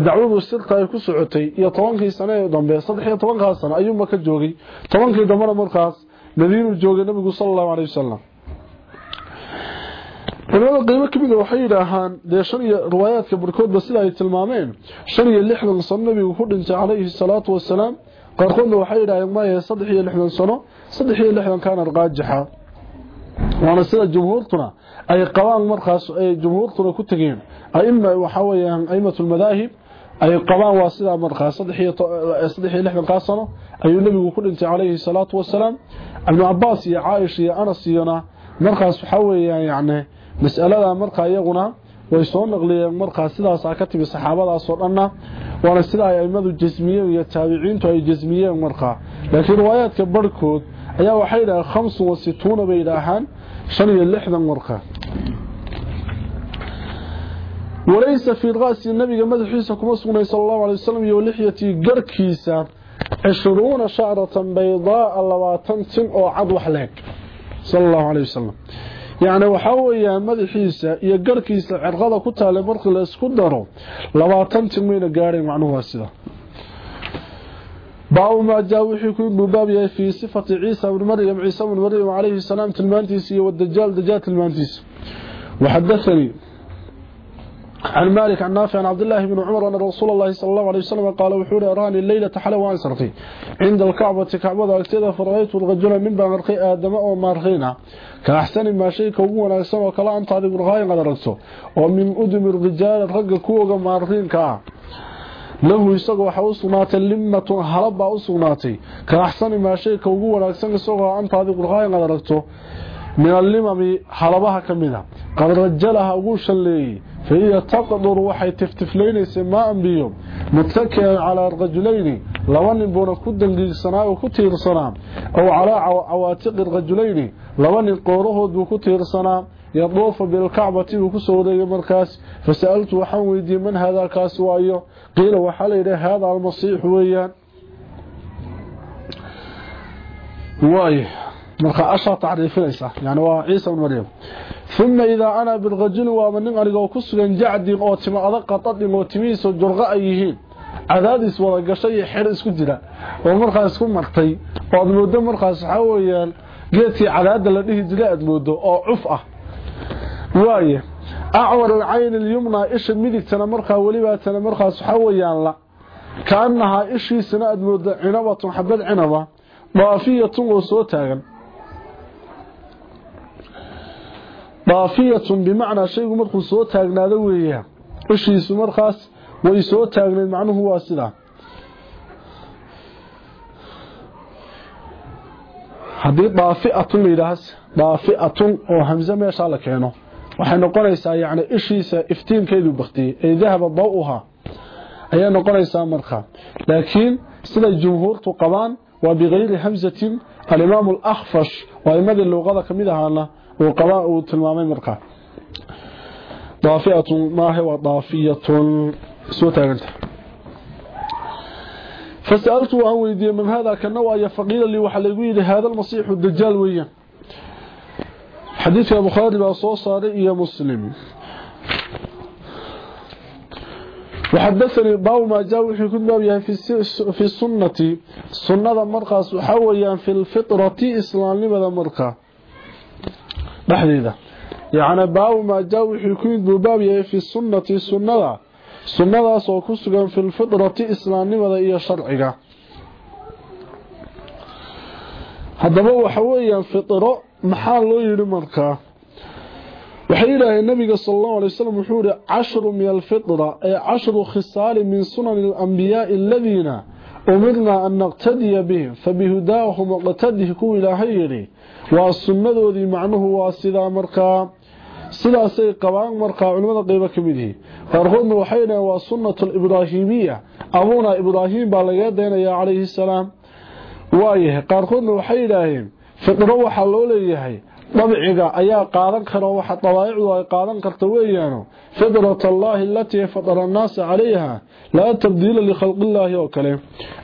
A: dacwadu sirta ay ku socotay iyo tobankii sano ee dambe saddex iyo tobankaas sano ayuu maka joogay. Tobankii dambena markaas madiinuu joogay nabigu sala allahu caleyhi wasalam iyo riwaayaadka barkoodba sida ay tilmaameen shan iyo lixdan sano nabigu ku dhintay calayhi salaatu wasalaam qaarkoodna waxay yidhaaheen maya saddex iyo lixdan sano saddex iyo lixdan kaana rqaajixa waana sida jumhuurtuna ay qabaan markaas ay jumhuurtuna ku tageen aima waxa weeyaan aimatu lmadaahib ay qabaan waa sidaa markaas saddex iyo lixdan kaa sano ayuu nabigu ku dhintay calayhi salaatu wasalaam ibnu cabaas iyo caaisha iyo anas iyona markaas waxaa weeyaan yacni mas'alada markaa iyaguna way soo naqliyeen markaa sidaasaa ka timi saxaabadaasoo dhanna waana sida ay aimadu jasmiyeen iyo taabiciintu ay jasmiyeen markaa laakiin riwaayaadka barhkood ayaa waxay wa situuna bay yidhaahaan shan iyo lixdan markaa walaysa fii ra'si nabiga madaxiisa kuma sugnay sala allahu alay wasalam iyo wax leeg sala yacni waxaa weeyaan madaxiisa iyo garhkiisa cirqada ku taale markii la isku daro labaatan tin mayna gaadhayn macnuhu waa sida baabu maa jaa wixii ku inuu baab yahay fii sifati ciisa bni maryam ciisa bni maryam calayhi salaam tilmaantiisa iyo wadajaal dajaal tilmaantiisa waxadathanii عن مالك عن نافع عن عبد الله بن عمر أن رسول الله صلى الله عليه وسلم قال وحوري أراني الليلة حلو وان سرقي عند الكعبة كعبة أكتدى فرأيت الرجل من بامرقي آدم أو مارخينا كأحسن ما شيء كوون أكسن وكلا أنت هذه برغاية قد ركته ومن أدم الرجال رق كوغا مارخين كا له يسقى حوصنات لمة هربا أصناتي كأحسن ما شيء كوون أكسن سوغا أنت هذه برغاية قد ركته من اللمم حلبها كمذا قد رجلها أقوشا لي فهي تقدر وحي تفتفلينيس ما أنبيهم متكئا على الرجلين لوان بونا كدن للسناء وكتير صنام أو على عواتق الرجلين لوان قوره وكتير صنام يطوف بالكعبة وكسودي مركاس فسألت وحويدي من هذا الكاس وأيه قيل وحليل هذا المصيح ويان وايه marka asha tacriifinaysa yani waa ciisa ibn maryam thumma idha ana bil rajul wa man aniga ku sugan jacdi oo timo adag qatadin oo timiiso jurqa ay yihiin cadaadis wada gashay xir isku jira oo markaas isku martay oo moodo markaas waxa weeyaan geedkii cadaada la dhihi jiray aad moodo oo cuf ah waaye acwar al-ayn al-yumna ish midigtana markaa waliba tana markaas waxa weeyaan la kaanaha ishiisana aad moodo cinabatun xabad cinaba daafiyatun oo soo taagan daafiyatun bimacnaa shaygu markuu soo taagnaado weeyaan ishiisu markaas way soo taagnayd macnuhu waa sidaa. Haddii daafiatun la yidhaahas oo hamse meeshaa la keeno waxay noqonaysaa yacni ishiisa iftiinkeeduu baktiyey ay dahaba daw-uha ayay noqonaysaa markaa laakiin siday jumhuurtu qabaan waa bikayri hamsatin alimaamu alakhfash waa imadii luuqada ka mid ahaana وقضاء تلمامي مرقا. ضافية ما هو ضافية سوتا قلت. فسألتوا أولي من هذا كنوا يفقيل لي وحلقوا لهذا المصيح الدجال ويا. حديث يا بخاري بأصوى صارئ يا مسلم. وحدثني باو ما جاوي في كل في السنة. سنة مرقى سحويا في الفطرة إسلامي بذا مرقى dhexdeeda. Yacni baabu maa jaa wixii ku buu baab yahay fi sunnati sunnada. Sunnadaas oo ku sugan fi lfitrati islaamnimada iyo sharciga. Haddaba waxa weeyaan fitro maxaa loo yidhi markaa waxay yidhaaheen nabiga sala allahu alay wasalam wuxuu yihi cashru min alfitra ay cashru khisaali min sunani alambiyaai aladiina أمرنا أن نقتدي بهم فبهداهم وقتدهكم إلى حيري والسنة ذي معنه واسلا مرقا سلا سي قبان مرقا علماء قيبة كمده فارهون وحينا والسنة الإبراهيمية. أبونا إبراهيم بالغادين يا عليه السلام. وآيه قارهون وحينا فقروح الأولى يحي dabciga ayaa qaadan karo waxa dabaaicdu ay qaadan karta weeyaan fidrat allahi alatii fadara annaasa calayha laa tabdiila likhalqillaahi oo kale.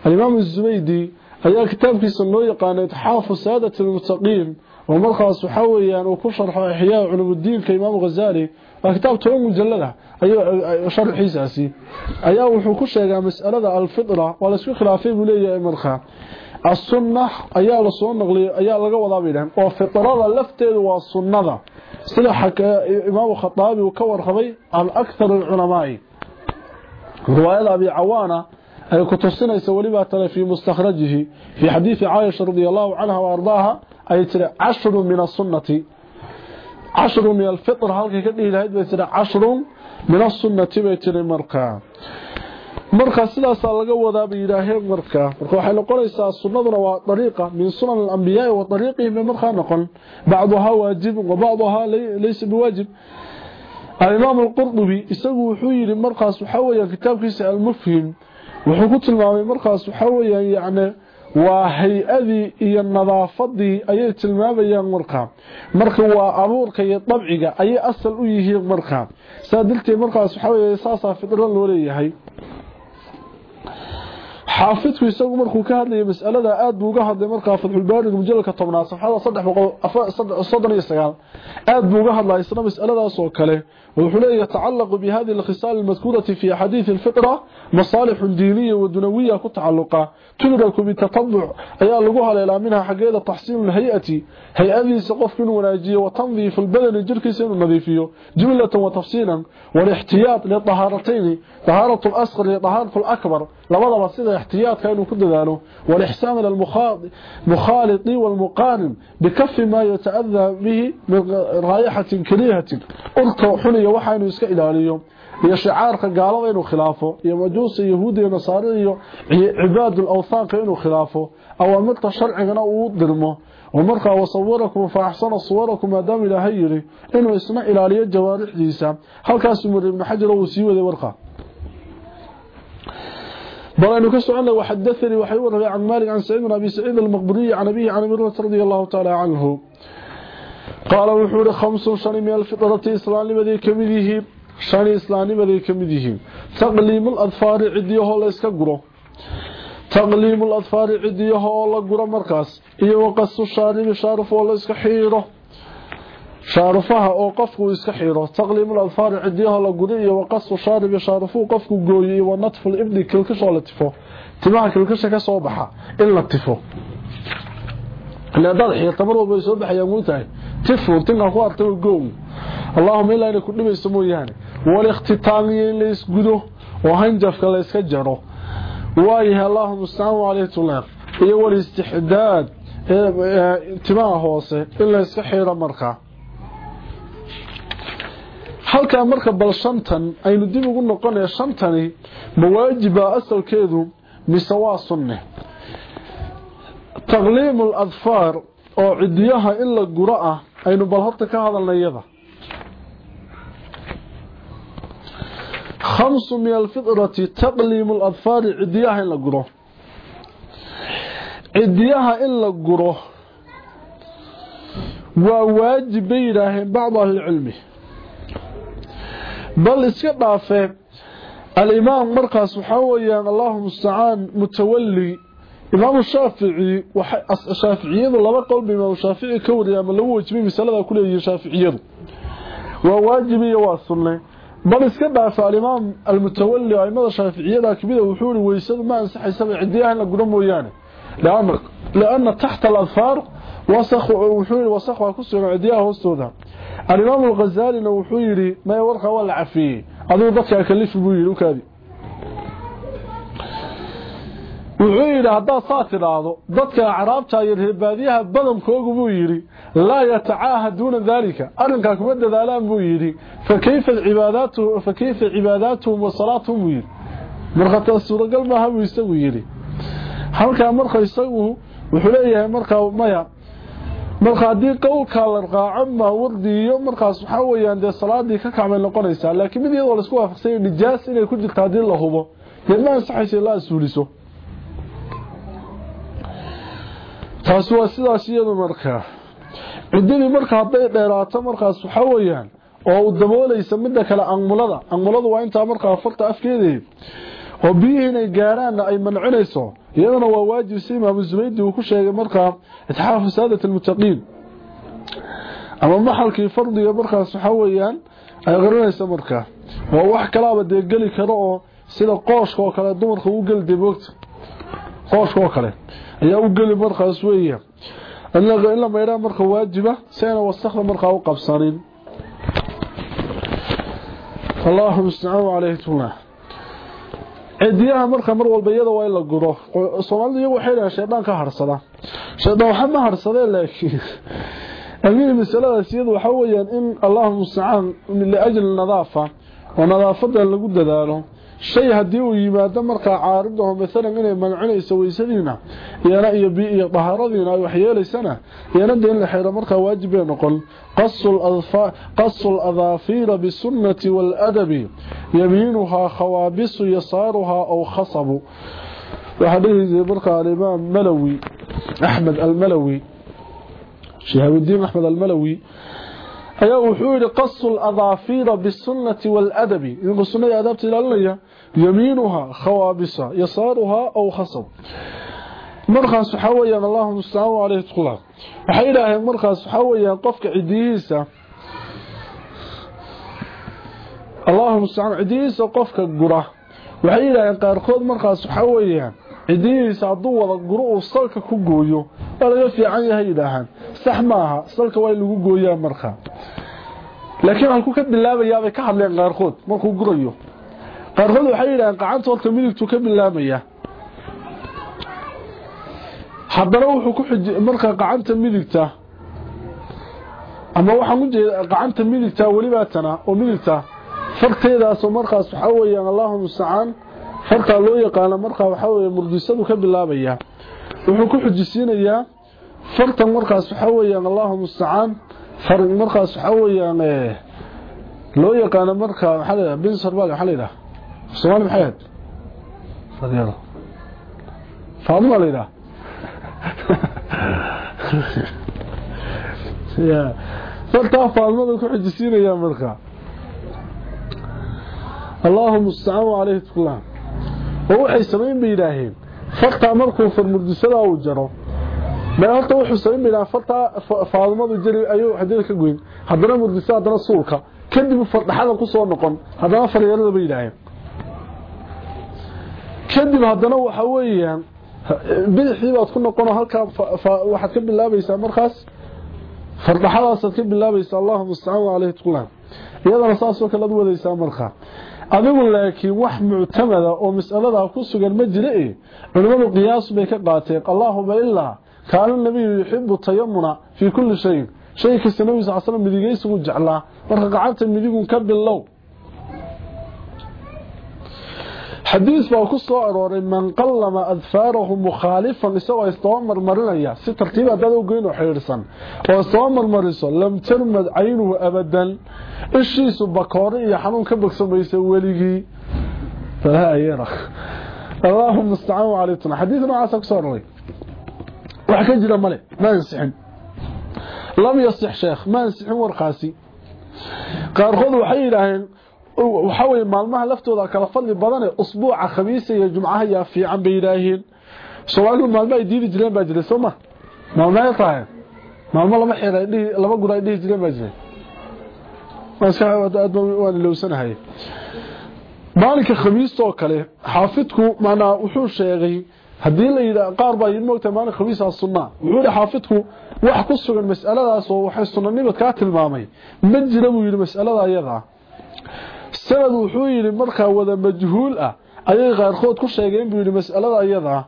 A: Alimaam zubaydi ayaa kitaabkiisa noo yaqaanay itxaafu saadat almuttaqiin oo markaas waxaa weeyaan uu ku sharxo ixyaa culumudiinka imaamu khazaali waa kitaab toba mujalad ah sharxiisaasi. Ayaa wuxuu ku sheegaa masalada alfitra waa laysku khilaafay buu leeyahay markaa. السنة ايا لا سو نقلي ايا لغا ودا بيدهن أو فطره لفته وا سنه سله حكى امام الخطابي وكور خبي عن أكثر العلماء روايه ابي عوانه اي السنة ولي با في مستخرجه في حديث عائشه رضي الله عنها وارضاها اي ترى عشر من السنة عشر من الفطر هلكي كديلهيد بيسره عشر من السنة بيتر مركه marka sidaas laga wadaa bay yiraahdeen marka marka waxay noqonaysaa sunnaduna waa dariiqa min sunan al-anbiya wa dariiqihim marka noqon bacdaha waajib wa bacdaha laysa biwaajib al-imam al-qurtubi isagu wuxuu yiri markaas waxa weeyaan kitaabkiisa al-mufhim wuxuu ku tilmaamay markaas waxa weeyaan yaani waa hay-adii iyo nadaafadii ayay tilmaamayaan markaa marka waa abuurka iyo dabciga ayay asal u yihiin markaa saa darteed markaas waxa weeye saasaa fidro loo leeyahay حافظ في سوق مرخو كهد لي مسألة آد بوغاها دي مرقى فتح البارد مجلل كتبنا صفحة صدح وقال صدر يستقال آد بوغاها الله يسنى مسألة سوق كله. وحليه يتعلق بهذه الخصال المذكورة في حديث الفطرة مصالح دينية ودنوية كتعلقة. تدرك بتطبع أيها لقوها ليلا منها حقيدة تحسين الهيئة. هيئة سقف من وناجية وتنظيف البلن الجركي سين النظيفي جملة وتفصيلا. والاحتياط لطهارتين طهارة الأسخر لطهارة الأكبر. لبضب السيدة احتياط كانوا كددانو والإحسان للمخالط والمقارن بكف ما يتأذى به من رائحة كريهة أركو حنية وحاينو يسكا إلاليو iyo shicaarka gaalada inuu khilaafo iyo majuusa yahuudiya nasaarada iyo cibaadul awthaanka inuu khilaafo awaamirta sharcigana uu dirmo ومرقى وصوركم فأحسن صوركم مادام إلهي يري إنه إسنا إلالية جوارح ديسا. هل كاسم ابن حجر وسيوة ذي ورقى بل أنه كسعنا وحدثني وحيور عن مالك عن سعيد بن أبي سعيد المقبري عن أبيه عن أبي رضي الله تعالى عنه. قال وحور خمس شن من الفطرة إسلام بذي كمده شن إسلام بذي كمده تقليم الأظفار عديه الله إسكقره تقليم الأظفار عديه الله قره مركز. إيه وقص الشارب شارف والله إسكحيره shaarufaha oo qofku iska xiro taqliim al-adfar cidiyaha la guriyo waqas shaarib shaarufu qofku gooyay wa natf al-ibdi kilkasho la tifo. Timaha kilkasha ka soo baxa in la tifo. Leedada xiir tamaroo bay soo baxayaan muutahay tifu tinka ku artay goow. Allahumma illa inay ku dhibayso mooyaane. Wal ikhtitaamiye la isgudo. Oo hanjafka la iska jaro. Waayahay allahumma salaamu alayhi iyo wal istihdaad timaha hoose in la iska markaa halkaa marka bal shantan aynu dib ugu noqonaya shantani mawaajiba asalkeedu mise waa sunne. Taqliimu aladfaar oo cidiyaha in la guro ah aynu bal horta ka hadalna iyada. Khamsu min alfitrati taqliimu aladfaari cidiyaha in la guro. Cidiyaha in la guro waa waajib bay yidhaaheen bacdu ahlilcilmi بل اسكت عفه الإمام مركز وحاوي الله مستعان متولي. إمام الشافعي وشافعي وح... الله قال بإمام الشافعي كوري يعني أما لو يتمي مسألة كل شافعي وواجب يواصل. بل اسكت عفه الإمام المتولي وإمام الشافعي هذا كبير وحوري ويسد ما أنسح يسمع عنديه أنا قدمه يعني لأمر لأن تحت الأثار وصخ وحوري وصخ وكسر عديه وصودها الإمام الغزالي لو نوحيري ما يورخ ولا عفيه هذا ضفع كليف بويري وكادي وعيد هذا ساتر هذا. ضدك العرب تاير هباديها بضم كوغ بويري لا يتعاهد دون ذلك. أرنك أكبر ذلك بويري فكيف العبادات فكيف عباداتهم وصلاتهم بويري مرخة السورة قلبها ويستويري هل كان مرخة يستويه وحليه مرخة مياه marka haddii qowlkaa la raaco ma wardiiyo markaas waxaa weyaan dee salaadii ka kacbay noqonaysaa. Laakiin mid iyadoo la isku waafaqsanya nijaas inay ku jirta haddii la hubo dee ma ansaxaysa la asuuliso. Taasi waa sidaas iyadu markaa ciddadii marka hadday dheeraato markaas waxa weeyaan oo u daboolaysa midda kale anmulada anmuladu waa intaa markaa farta afkeedii oo biyihii inay gaaraanna ay mancinayso iyadana waa waajib si imaamu zubaydi uu ku sheegay markaa itxaafu saadat almuttaqiin ama maxalkii fardiga markaas waxa weeyaan ay qarinaysa markaa waa wax kalaaba dee geli karo oo sida qooshka oo kale dumarka u geli demoogta qooshka oo kale ayaa u geli markaas weeya in la maydhaa marka waajiba si ayna wasakda markaa u qabsanin allahu mustacaan caleyhi tula cidiyaha marka mar walba iyada waa in la guro soomaalida iyagu waxay dhahaan shaydaan ka harsada shaydaan waxa ma harsadee laakiin amiin masaladaas iyadu waxa weeyaan in allahu mustacaan liajli nadaafa oo nadaafada lagu dadaalo shay haddii uu yimaado markaa caaridaho maalan inay mancinayso weysadiina iyana iyo bi iyo dahaaradiina ay waxyeelaysana iyana de in la xiro markaa waajib bay noqon qasu ladaafiira bisunnati waalaadabi yamiinuhaa khawaabisu yasaaruhaa aw khasabu waxaa dhihi markaa alimaam malawi axmed almalawi shihaabudiin axmed almalawi هي وحول قص الاظافير بالسنه والادب يقصني ادبت إلى الله يمينها خوابسا يسارها أو خصب مرخص حويا اللهم استعوا عليه تقول وحيله مرخص حويا قفك عديسة اللهم استعوا وقفك قفك قره وحيله خذ مرخص حويا cidiyihiisa hadduu wada guro uu salka ku gooyo waa laga fiican yahay yidhaahaan. Sax maaha salka waa in lagu gooyaa markaa laakiin halkuu ka bilaabayaabay ka hadleen qaarkood markuu gurayo. Qaarkood waxay yidhaaheen qacantoodka midigtuu ka bilaabaya. Haddana wuxuu ku xiji markaa qacanta midigta ama waxaan u jeeda qacanta midigta welibaa tana oo midigta farteedaasoo markaas waxaa weeyaan allahu mustacaan fartaa loo yaqaano markaa waxaa weeye murdisadu ka bilaabaya wuxuu ku xujisiinayaa fartan markaas waxaa weeyaan allahu mustacaan far markaas weeyaan loo yaqaano markaa maxaa la yidhaha binsar baa maxaa la soomaali maxay ahayd fadyada faaduma la yidhaha ya fartaa faadmada ku xijisiinaya markaa allahu mustacaan caleyhi tula oo waxay samayn bay yidhaaheen fartaa markuu farmurdisada uu jaro ma horta wuxuu samayn bay yidhaaheen fartaa faadmadu jari ayuu xadida ka goyn haddana murdisa haddana suulka kadib fardhaxada kusoo noqon haddana faryarada bay yidhaaheen kadib haddana waxa weeyaan bidixdii baad ku noqonoo halkaa waxaad ka bilaabaysaa markaas fardhaxadaasaad ka bilaabaysaa allahu mustacaan caleyhi tula iyadana saasoo kale ad wadaysaa markaa adigu laakiin wax muctamada oo mas'aladaa ku sugan ma jira e culimmadu qiyaas bay ka qaateen allaahuma ilaa kaana nabiyu yuxibu tayamuna fii kulli shayin shay kasta nabigu sal slam midigaysigu jeclaa marka gacanta midigun ka bilow soo arooray man qallama adfaarahu mukhaalifan isagoo istaba marmarinaya si tartiib haddaad u geyn oo xidhiidhsan oo istaba marmariso lam tarmad caynuhu abadan ishiisu bakoore iyo xanuun ka bogsamaysa weligii allahu mustacaan calaytuna xadiis noocaasa ku soo aroray wax ka jira male ma ansixin lam yasix sheekh ma ansixin warkaasi qaarkood waxay yidhaaheen waxa weeye maalmaha laftooda kala fadli badane usbuuca khamiisa iyo jumcaha yaa fiican bay yidhaaheen soomaalidu maalmo diidi jireen baa jiray sooma maalmahay tahay? Maalmo lama xira laba gur ay dhihi jireen baa jiray. Waan ilowsanahay maalinka khamiista oo kale xaafidku macnaa wuxuu sheegay haddii la yidha qaar baa yidhi moogtahay maalin khamiisaa sunnaa. Wuxuu xaafidku wax ku sugan mas'aladaas oo waxay sunnanimad kaa tilmaamay. Ma jira buu yidhi sanad wuxuu yidhi markaa wada majhuul ah ayay qaarkood ku sheegeen buu yidhi mas'alada ayadaa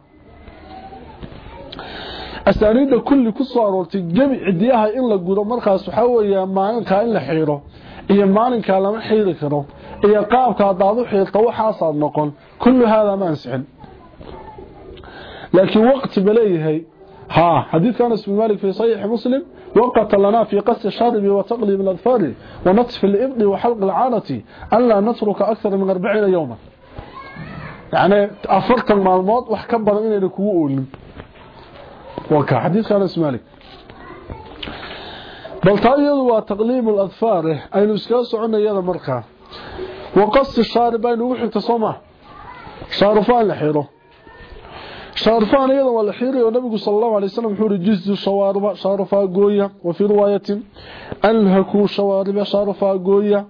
A: asaaniidda kulli ku soo aroortay gebi cidiyaha in la gudo markaas waxaa weeyaa maalinkaa in la xiiro iyo maalinkaa lama xiiri karo iyo qaabka haddaad u xiirto waxaasaad noqon kullu haadaa ma ansixin laakiin waqti ba leeyahay ها حديث أنس بن مالك في صحيح مسلم وقت لنا في قص الشارب وتقليب الأظفار ونطف الإبط وحلق العانة ألا نترك أكثر من أربعين يوما. يعني أفرت المعلومات وحكبر إني لكو أولي وكا حديث كان اسم مالك. بل تأيض وتقليم الأظفار أي نسكاس عنا يذا مركا وقص الشارب أي نوحي تصمع شارفان لحيره. shaarfaan iyada waa la xiiray oo nabigu sal allahu alay slam wuxuu uri jizu shawaariba shaarufaa gooya wa fii riwaayatin alhaku shawaariba shaarufaa gooya.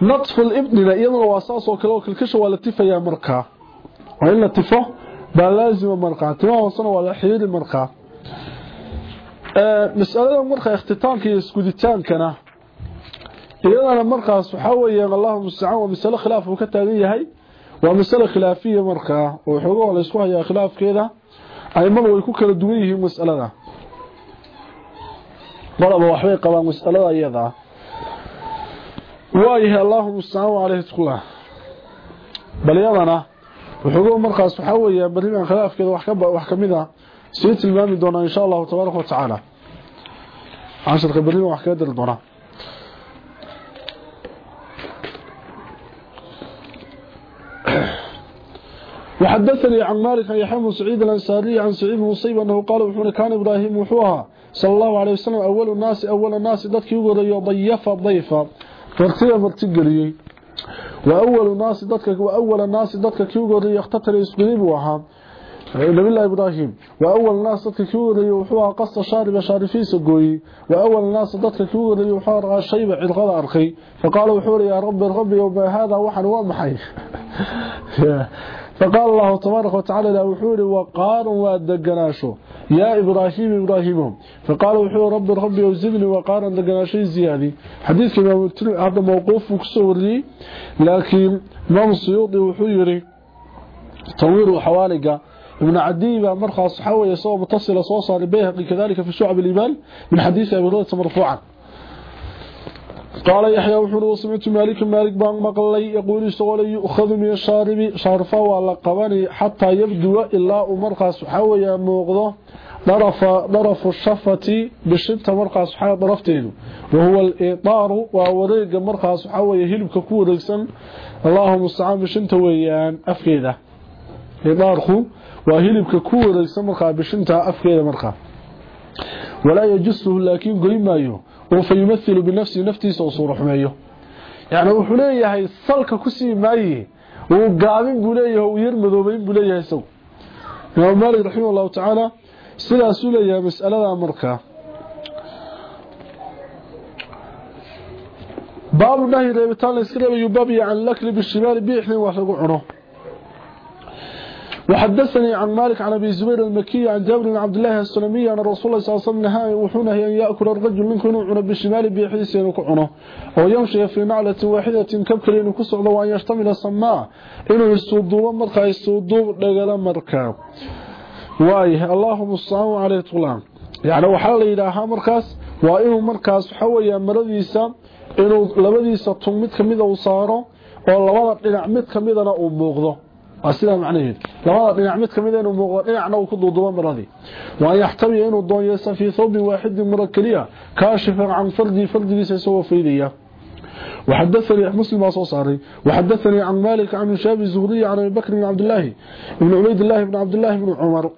A: Nadful ibnina iyaduna waa saas oo kale oo kalkasha waa la tifayaa markaa waa in la tifo baa laazima markaa tima hoosena waa la xiiri markaa masalada markaa ikhtitaanka iyo iskuditaankana iyadana markaas waxa weeyaan Allahu musta'an wa bisal khilaaf uu ka taagan yahay. Waa mas'ala khilaafiye markaa oo xogo la isku hayaa khilaafkeeda. Aymada way ku kala duwan yihiin mas'alada. Balaba waxay qabaan mas'alada iyada. Waayahay Allahu musta'an alayhi taqullah bal iyadana xogo markaas waxa weeyaan barnaamijka khilaafkeeda wax ka wax kamida si tilmaami doona insha Allah tabaaraku ta'ala 10 qabrina wax ka dar doona وحدثني عن مالك عن بن سعيد الأنصاري عن سعيد بن مصيب أنه قال وحنا كان إبراهيم وحوها صلى الله عليه وسلم أول الناس أول الناس dadkii ugu horeeyay ضيفا ضيفا fartiga martigeliyay وأول الناس dadka وأول الناس kii ugu horeeyay ikhtatar isqilib waha نبي الله إبراهيم. وأول الناس ضدك كيوري وحوها قصة شارب شارفيس قوي وأول الناس ضدك كيوري وحوها رغى شيبة عدغض أرخي فقالوا وحوري يا رب ربي وما هذا وحن ومحي (laughs) فقال الله تبارك وتعالى له وحوري وقار وادقناشو يا إبراهيم إبراهيم. فقال وحوري رب ربي وزدني وقارا دقناشي زيادي حديث كما هذا موقوف وكسوري لكن مام سيوطي وحوري طوير وحوالق ابن عدي مرخص حوي سو متصل سو صار بيهقي كذلك في شعب الإيمان. من حديث أبي هريرة مرفوعا. قال يحيى وحور وسمعت مالك مالك بان مقلي يقول استغل يؤخذ من الشارب شارفا ولا قبني حتى يبدو إلا مرخص حوي موقضه ضرف ضرف الشفة بشنت مرخص حوي ضرفتين وهو الإطار ووريق مرخص حوي هلبك كوركسا اللهم استعان بشنت ويان أفكيده إطارخو waa hilibka ku wareegsan markaa bishinta afkeeda markaa walaa yajusuhu laakiin وفيمثل بنفسه نفتيس وصور حميه يعني وحليه هاي السلك كسي مايه وقامين بليه ويرمض ومين بليه يسو ومالك رحمه الله تعالى سلاسولة يا مسألة أمركا باب النهي ريبطان الاسكرام يبابي عن الأكل بالشمال بيحن وحلق عنه وحدثني عن مالك عن أبي زبير المكي عن جابر بن عبد الله السلمي أن رسول الله صلى الله عليه وسلم نهى وحونه أن يأكل الرجل منكم عنا بالشمال بحيث ينكعنه ويمشي في نعلة واحدة كبكر ينكسعه وأن يشتمل السماء. إنه يستوضوا مركا يستوضوا لغل مركا وايه اللهم الصلاة عليه طولان يعني وحال إلىها مركاس وإنه مركاس حويا مرضيسا إنه لبديسا تنمت كميدا وصارة ولبدا لنعمت كميدا وموغضه sida macnaheed labada dhinac mid kamid inuu muuqdo dhinacna uu ku duudubo maradii waa yaxtabi inuu doonyeeso fi thawb waahid mara kaliya kaashifan an fardi fardigiisa soo fiidiya وحدثني مسلم صوصاري. وحدثني عن مالك عن شاب الزهري عن أبي بكر بن عبد الله بن عبيد الله بن عبد الله بن عمر.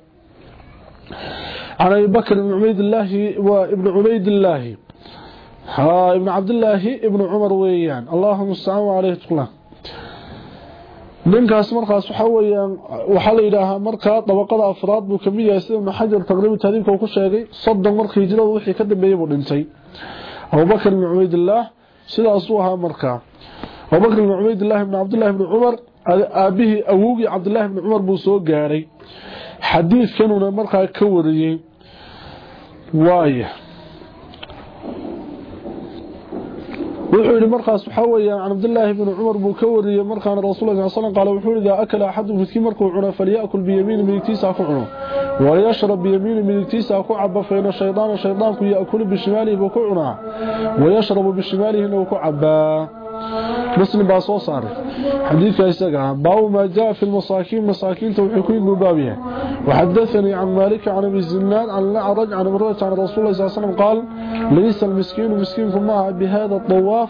A: عن أبي بكر بن عبيد الله وابن عبيد الله. ها ابن عبد الله ابن عمر ويان. اللهم استعان عليه تقلا ninkaas markaas waxa weeyaan waxa la yiraahdaa marka dabaqada afraad buu ka mid yahay sida maxajar taqriiban taariikhka uu ku sheegay soddon markii hijrada wixii ka dambeeyay buu dhintay. Abu Bakr ibn Ubaydillah sidaas uu ahaa marka. Abu Bakr ibn Ubaydillah ibn Abdullah ibn Umar aabihi awowgii Abdullah ibn Umar buu soo gaaray. Xadiidkanuna markaa ka wariyay waaye wuxuu yiri markaas waxa weeyaan Abdullah ibn Umar buu ka wariyay markaan Rasuulullah sallallahu alayhi wasallam qaal wuxuu yiri akala ahad midkii markuu cuno falyakul bi yamin midigtiisa ku cuno wa yashrab bi yamin midigtiisa ku cabo feena shaydaan shaydaanku yaakul مسلم بقى صوص عارف حديث يساق باو ما جاء في المساكين مساكين توحكوين قبابية وحدثني عن مالك عن ابن الزنان عن الأعرج عن مرة عن رسول الله عليه وسلم قال ليس المسكين ومسكين فما بهذا الطواف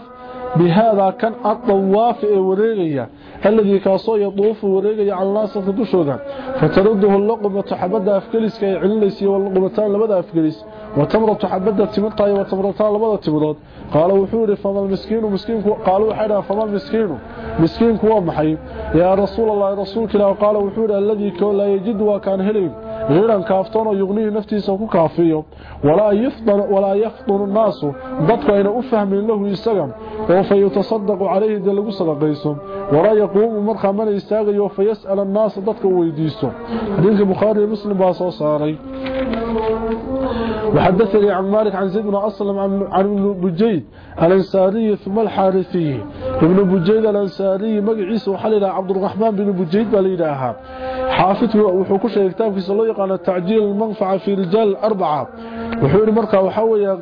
A: بهذا كان الطواف وريغية الذي كاسو يطوف وريغية عن الناس تدشوها فترده اللقبة حبدها في كي علم ليسي واللقبتان لبدها في وتمرت حبدت تمرت اي وتمرت لبد تمرت قال وحور فما المسكين ومسكين قال وحيدا فما المسكين مسكين هو محي يا رسول الله رسولك لو قال وحور الذي كان لا يجد وكان هلي غير ان كافتون يغني نفسه سو كافيو ولا يفطر ولا يفطر الناس بدك انه أفهم له يسغم أو فيتصدق عليه ده لو صدقيسو ولا يقوم مر خمن يستاغ يو فيسال الناس بدك ويديسو حديث البخاري ومسلم باصو صاري وحدثني عن مالك عن زيد بن أسلم عن, ابن بجيد الأنساري ثم الحارثي. ابن بجيد الأنساري مقعيس وحلل عبد الرحمن بن بجيد بليداها حافظ وحكو شيء كتاب في الله عليه تعجيل المنفعة في رجال الأربعة وحوري مركا وحوي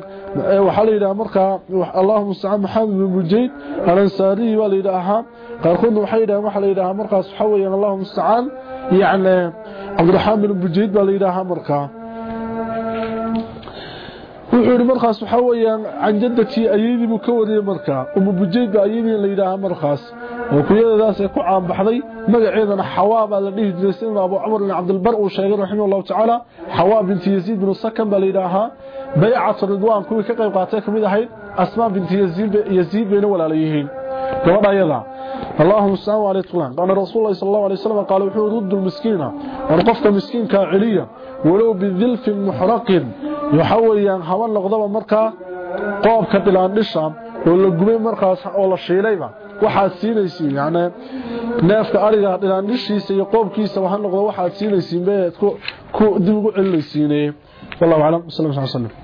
A: وحلل مركا اللهم استعان محمد بن بجيد الأنساري بليداها قال خذ وحيدا وحليداها مركا وحوي اللهم استعان يعني عبد الرحمن بن بجيد بليداها مركا وخير مرخص حويا عن جدتي اييدي بو مركا ام بجيد اييدي لا يراها مرخص أو كيداس اي كو عام بخداي مغعيدنا حواب لا ديه جلسن ابو عمر بن عبد البر أو رحمه الله تعالى حواب بنت يزيد بن سكن بل يراها بيعه رضوان كوي كقيب قاتاي كميد اهيد اسماء بنت يزيد يزيد بن ولا ليهين قوله يدا اللهم صل على طولان قال رسول الله صلى الله عليه وسلم قال وحو رد المسكينه ورقفت مسكين كعليه ولو بذلف محرق يحويان هوا نقضبا مركا قوب كدلان دشام oo la gubay markaas oo la shiilayba waxa siinaysiin yaani neefka ariga dhilaan dhishiisa iyo qoobkiisa waxa noqdo waxa siinaysiin bay dib ugu celinaysiinay wallahu sallallahu alayhi wasallam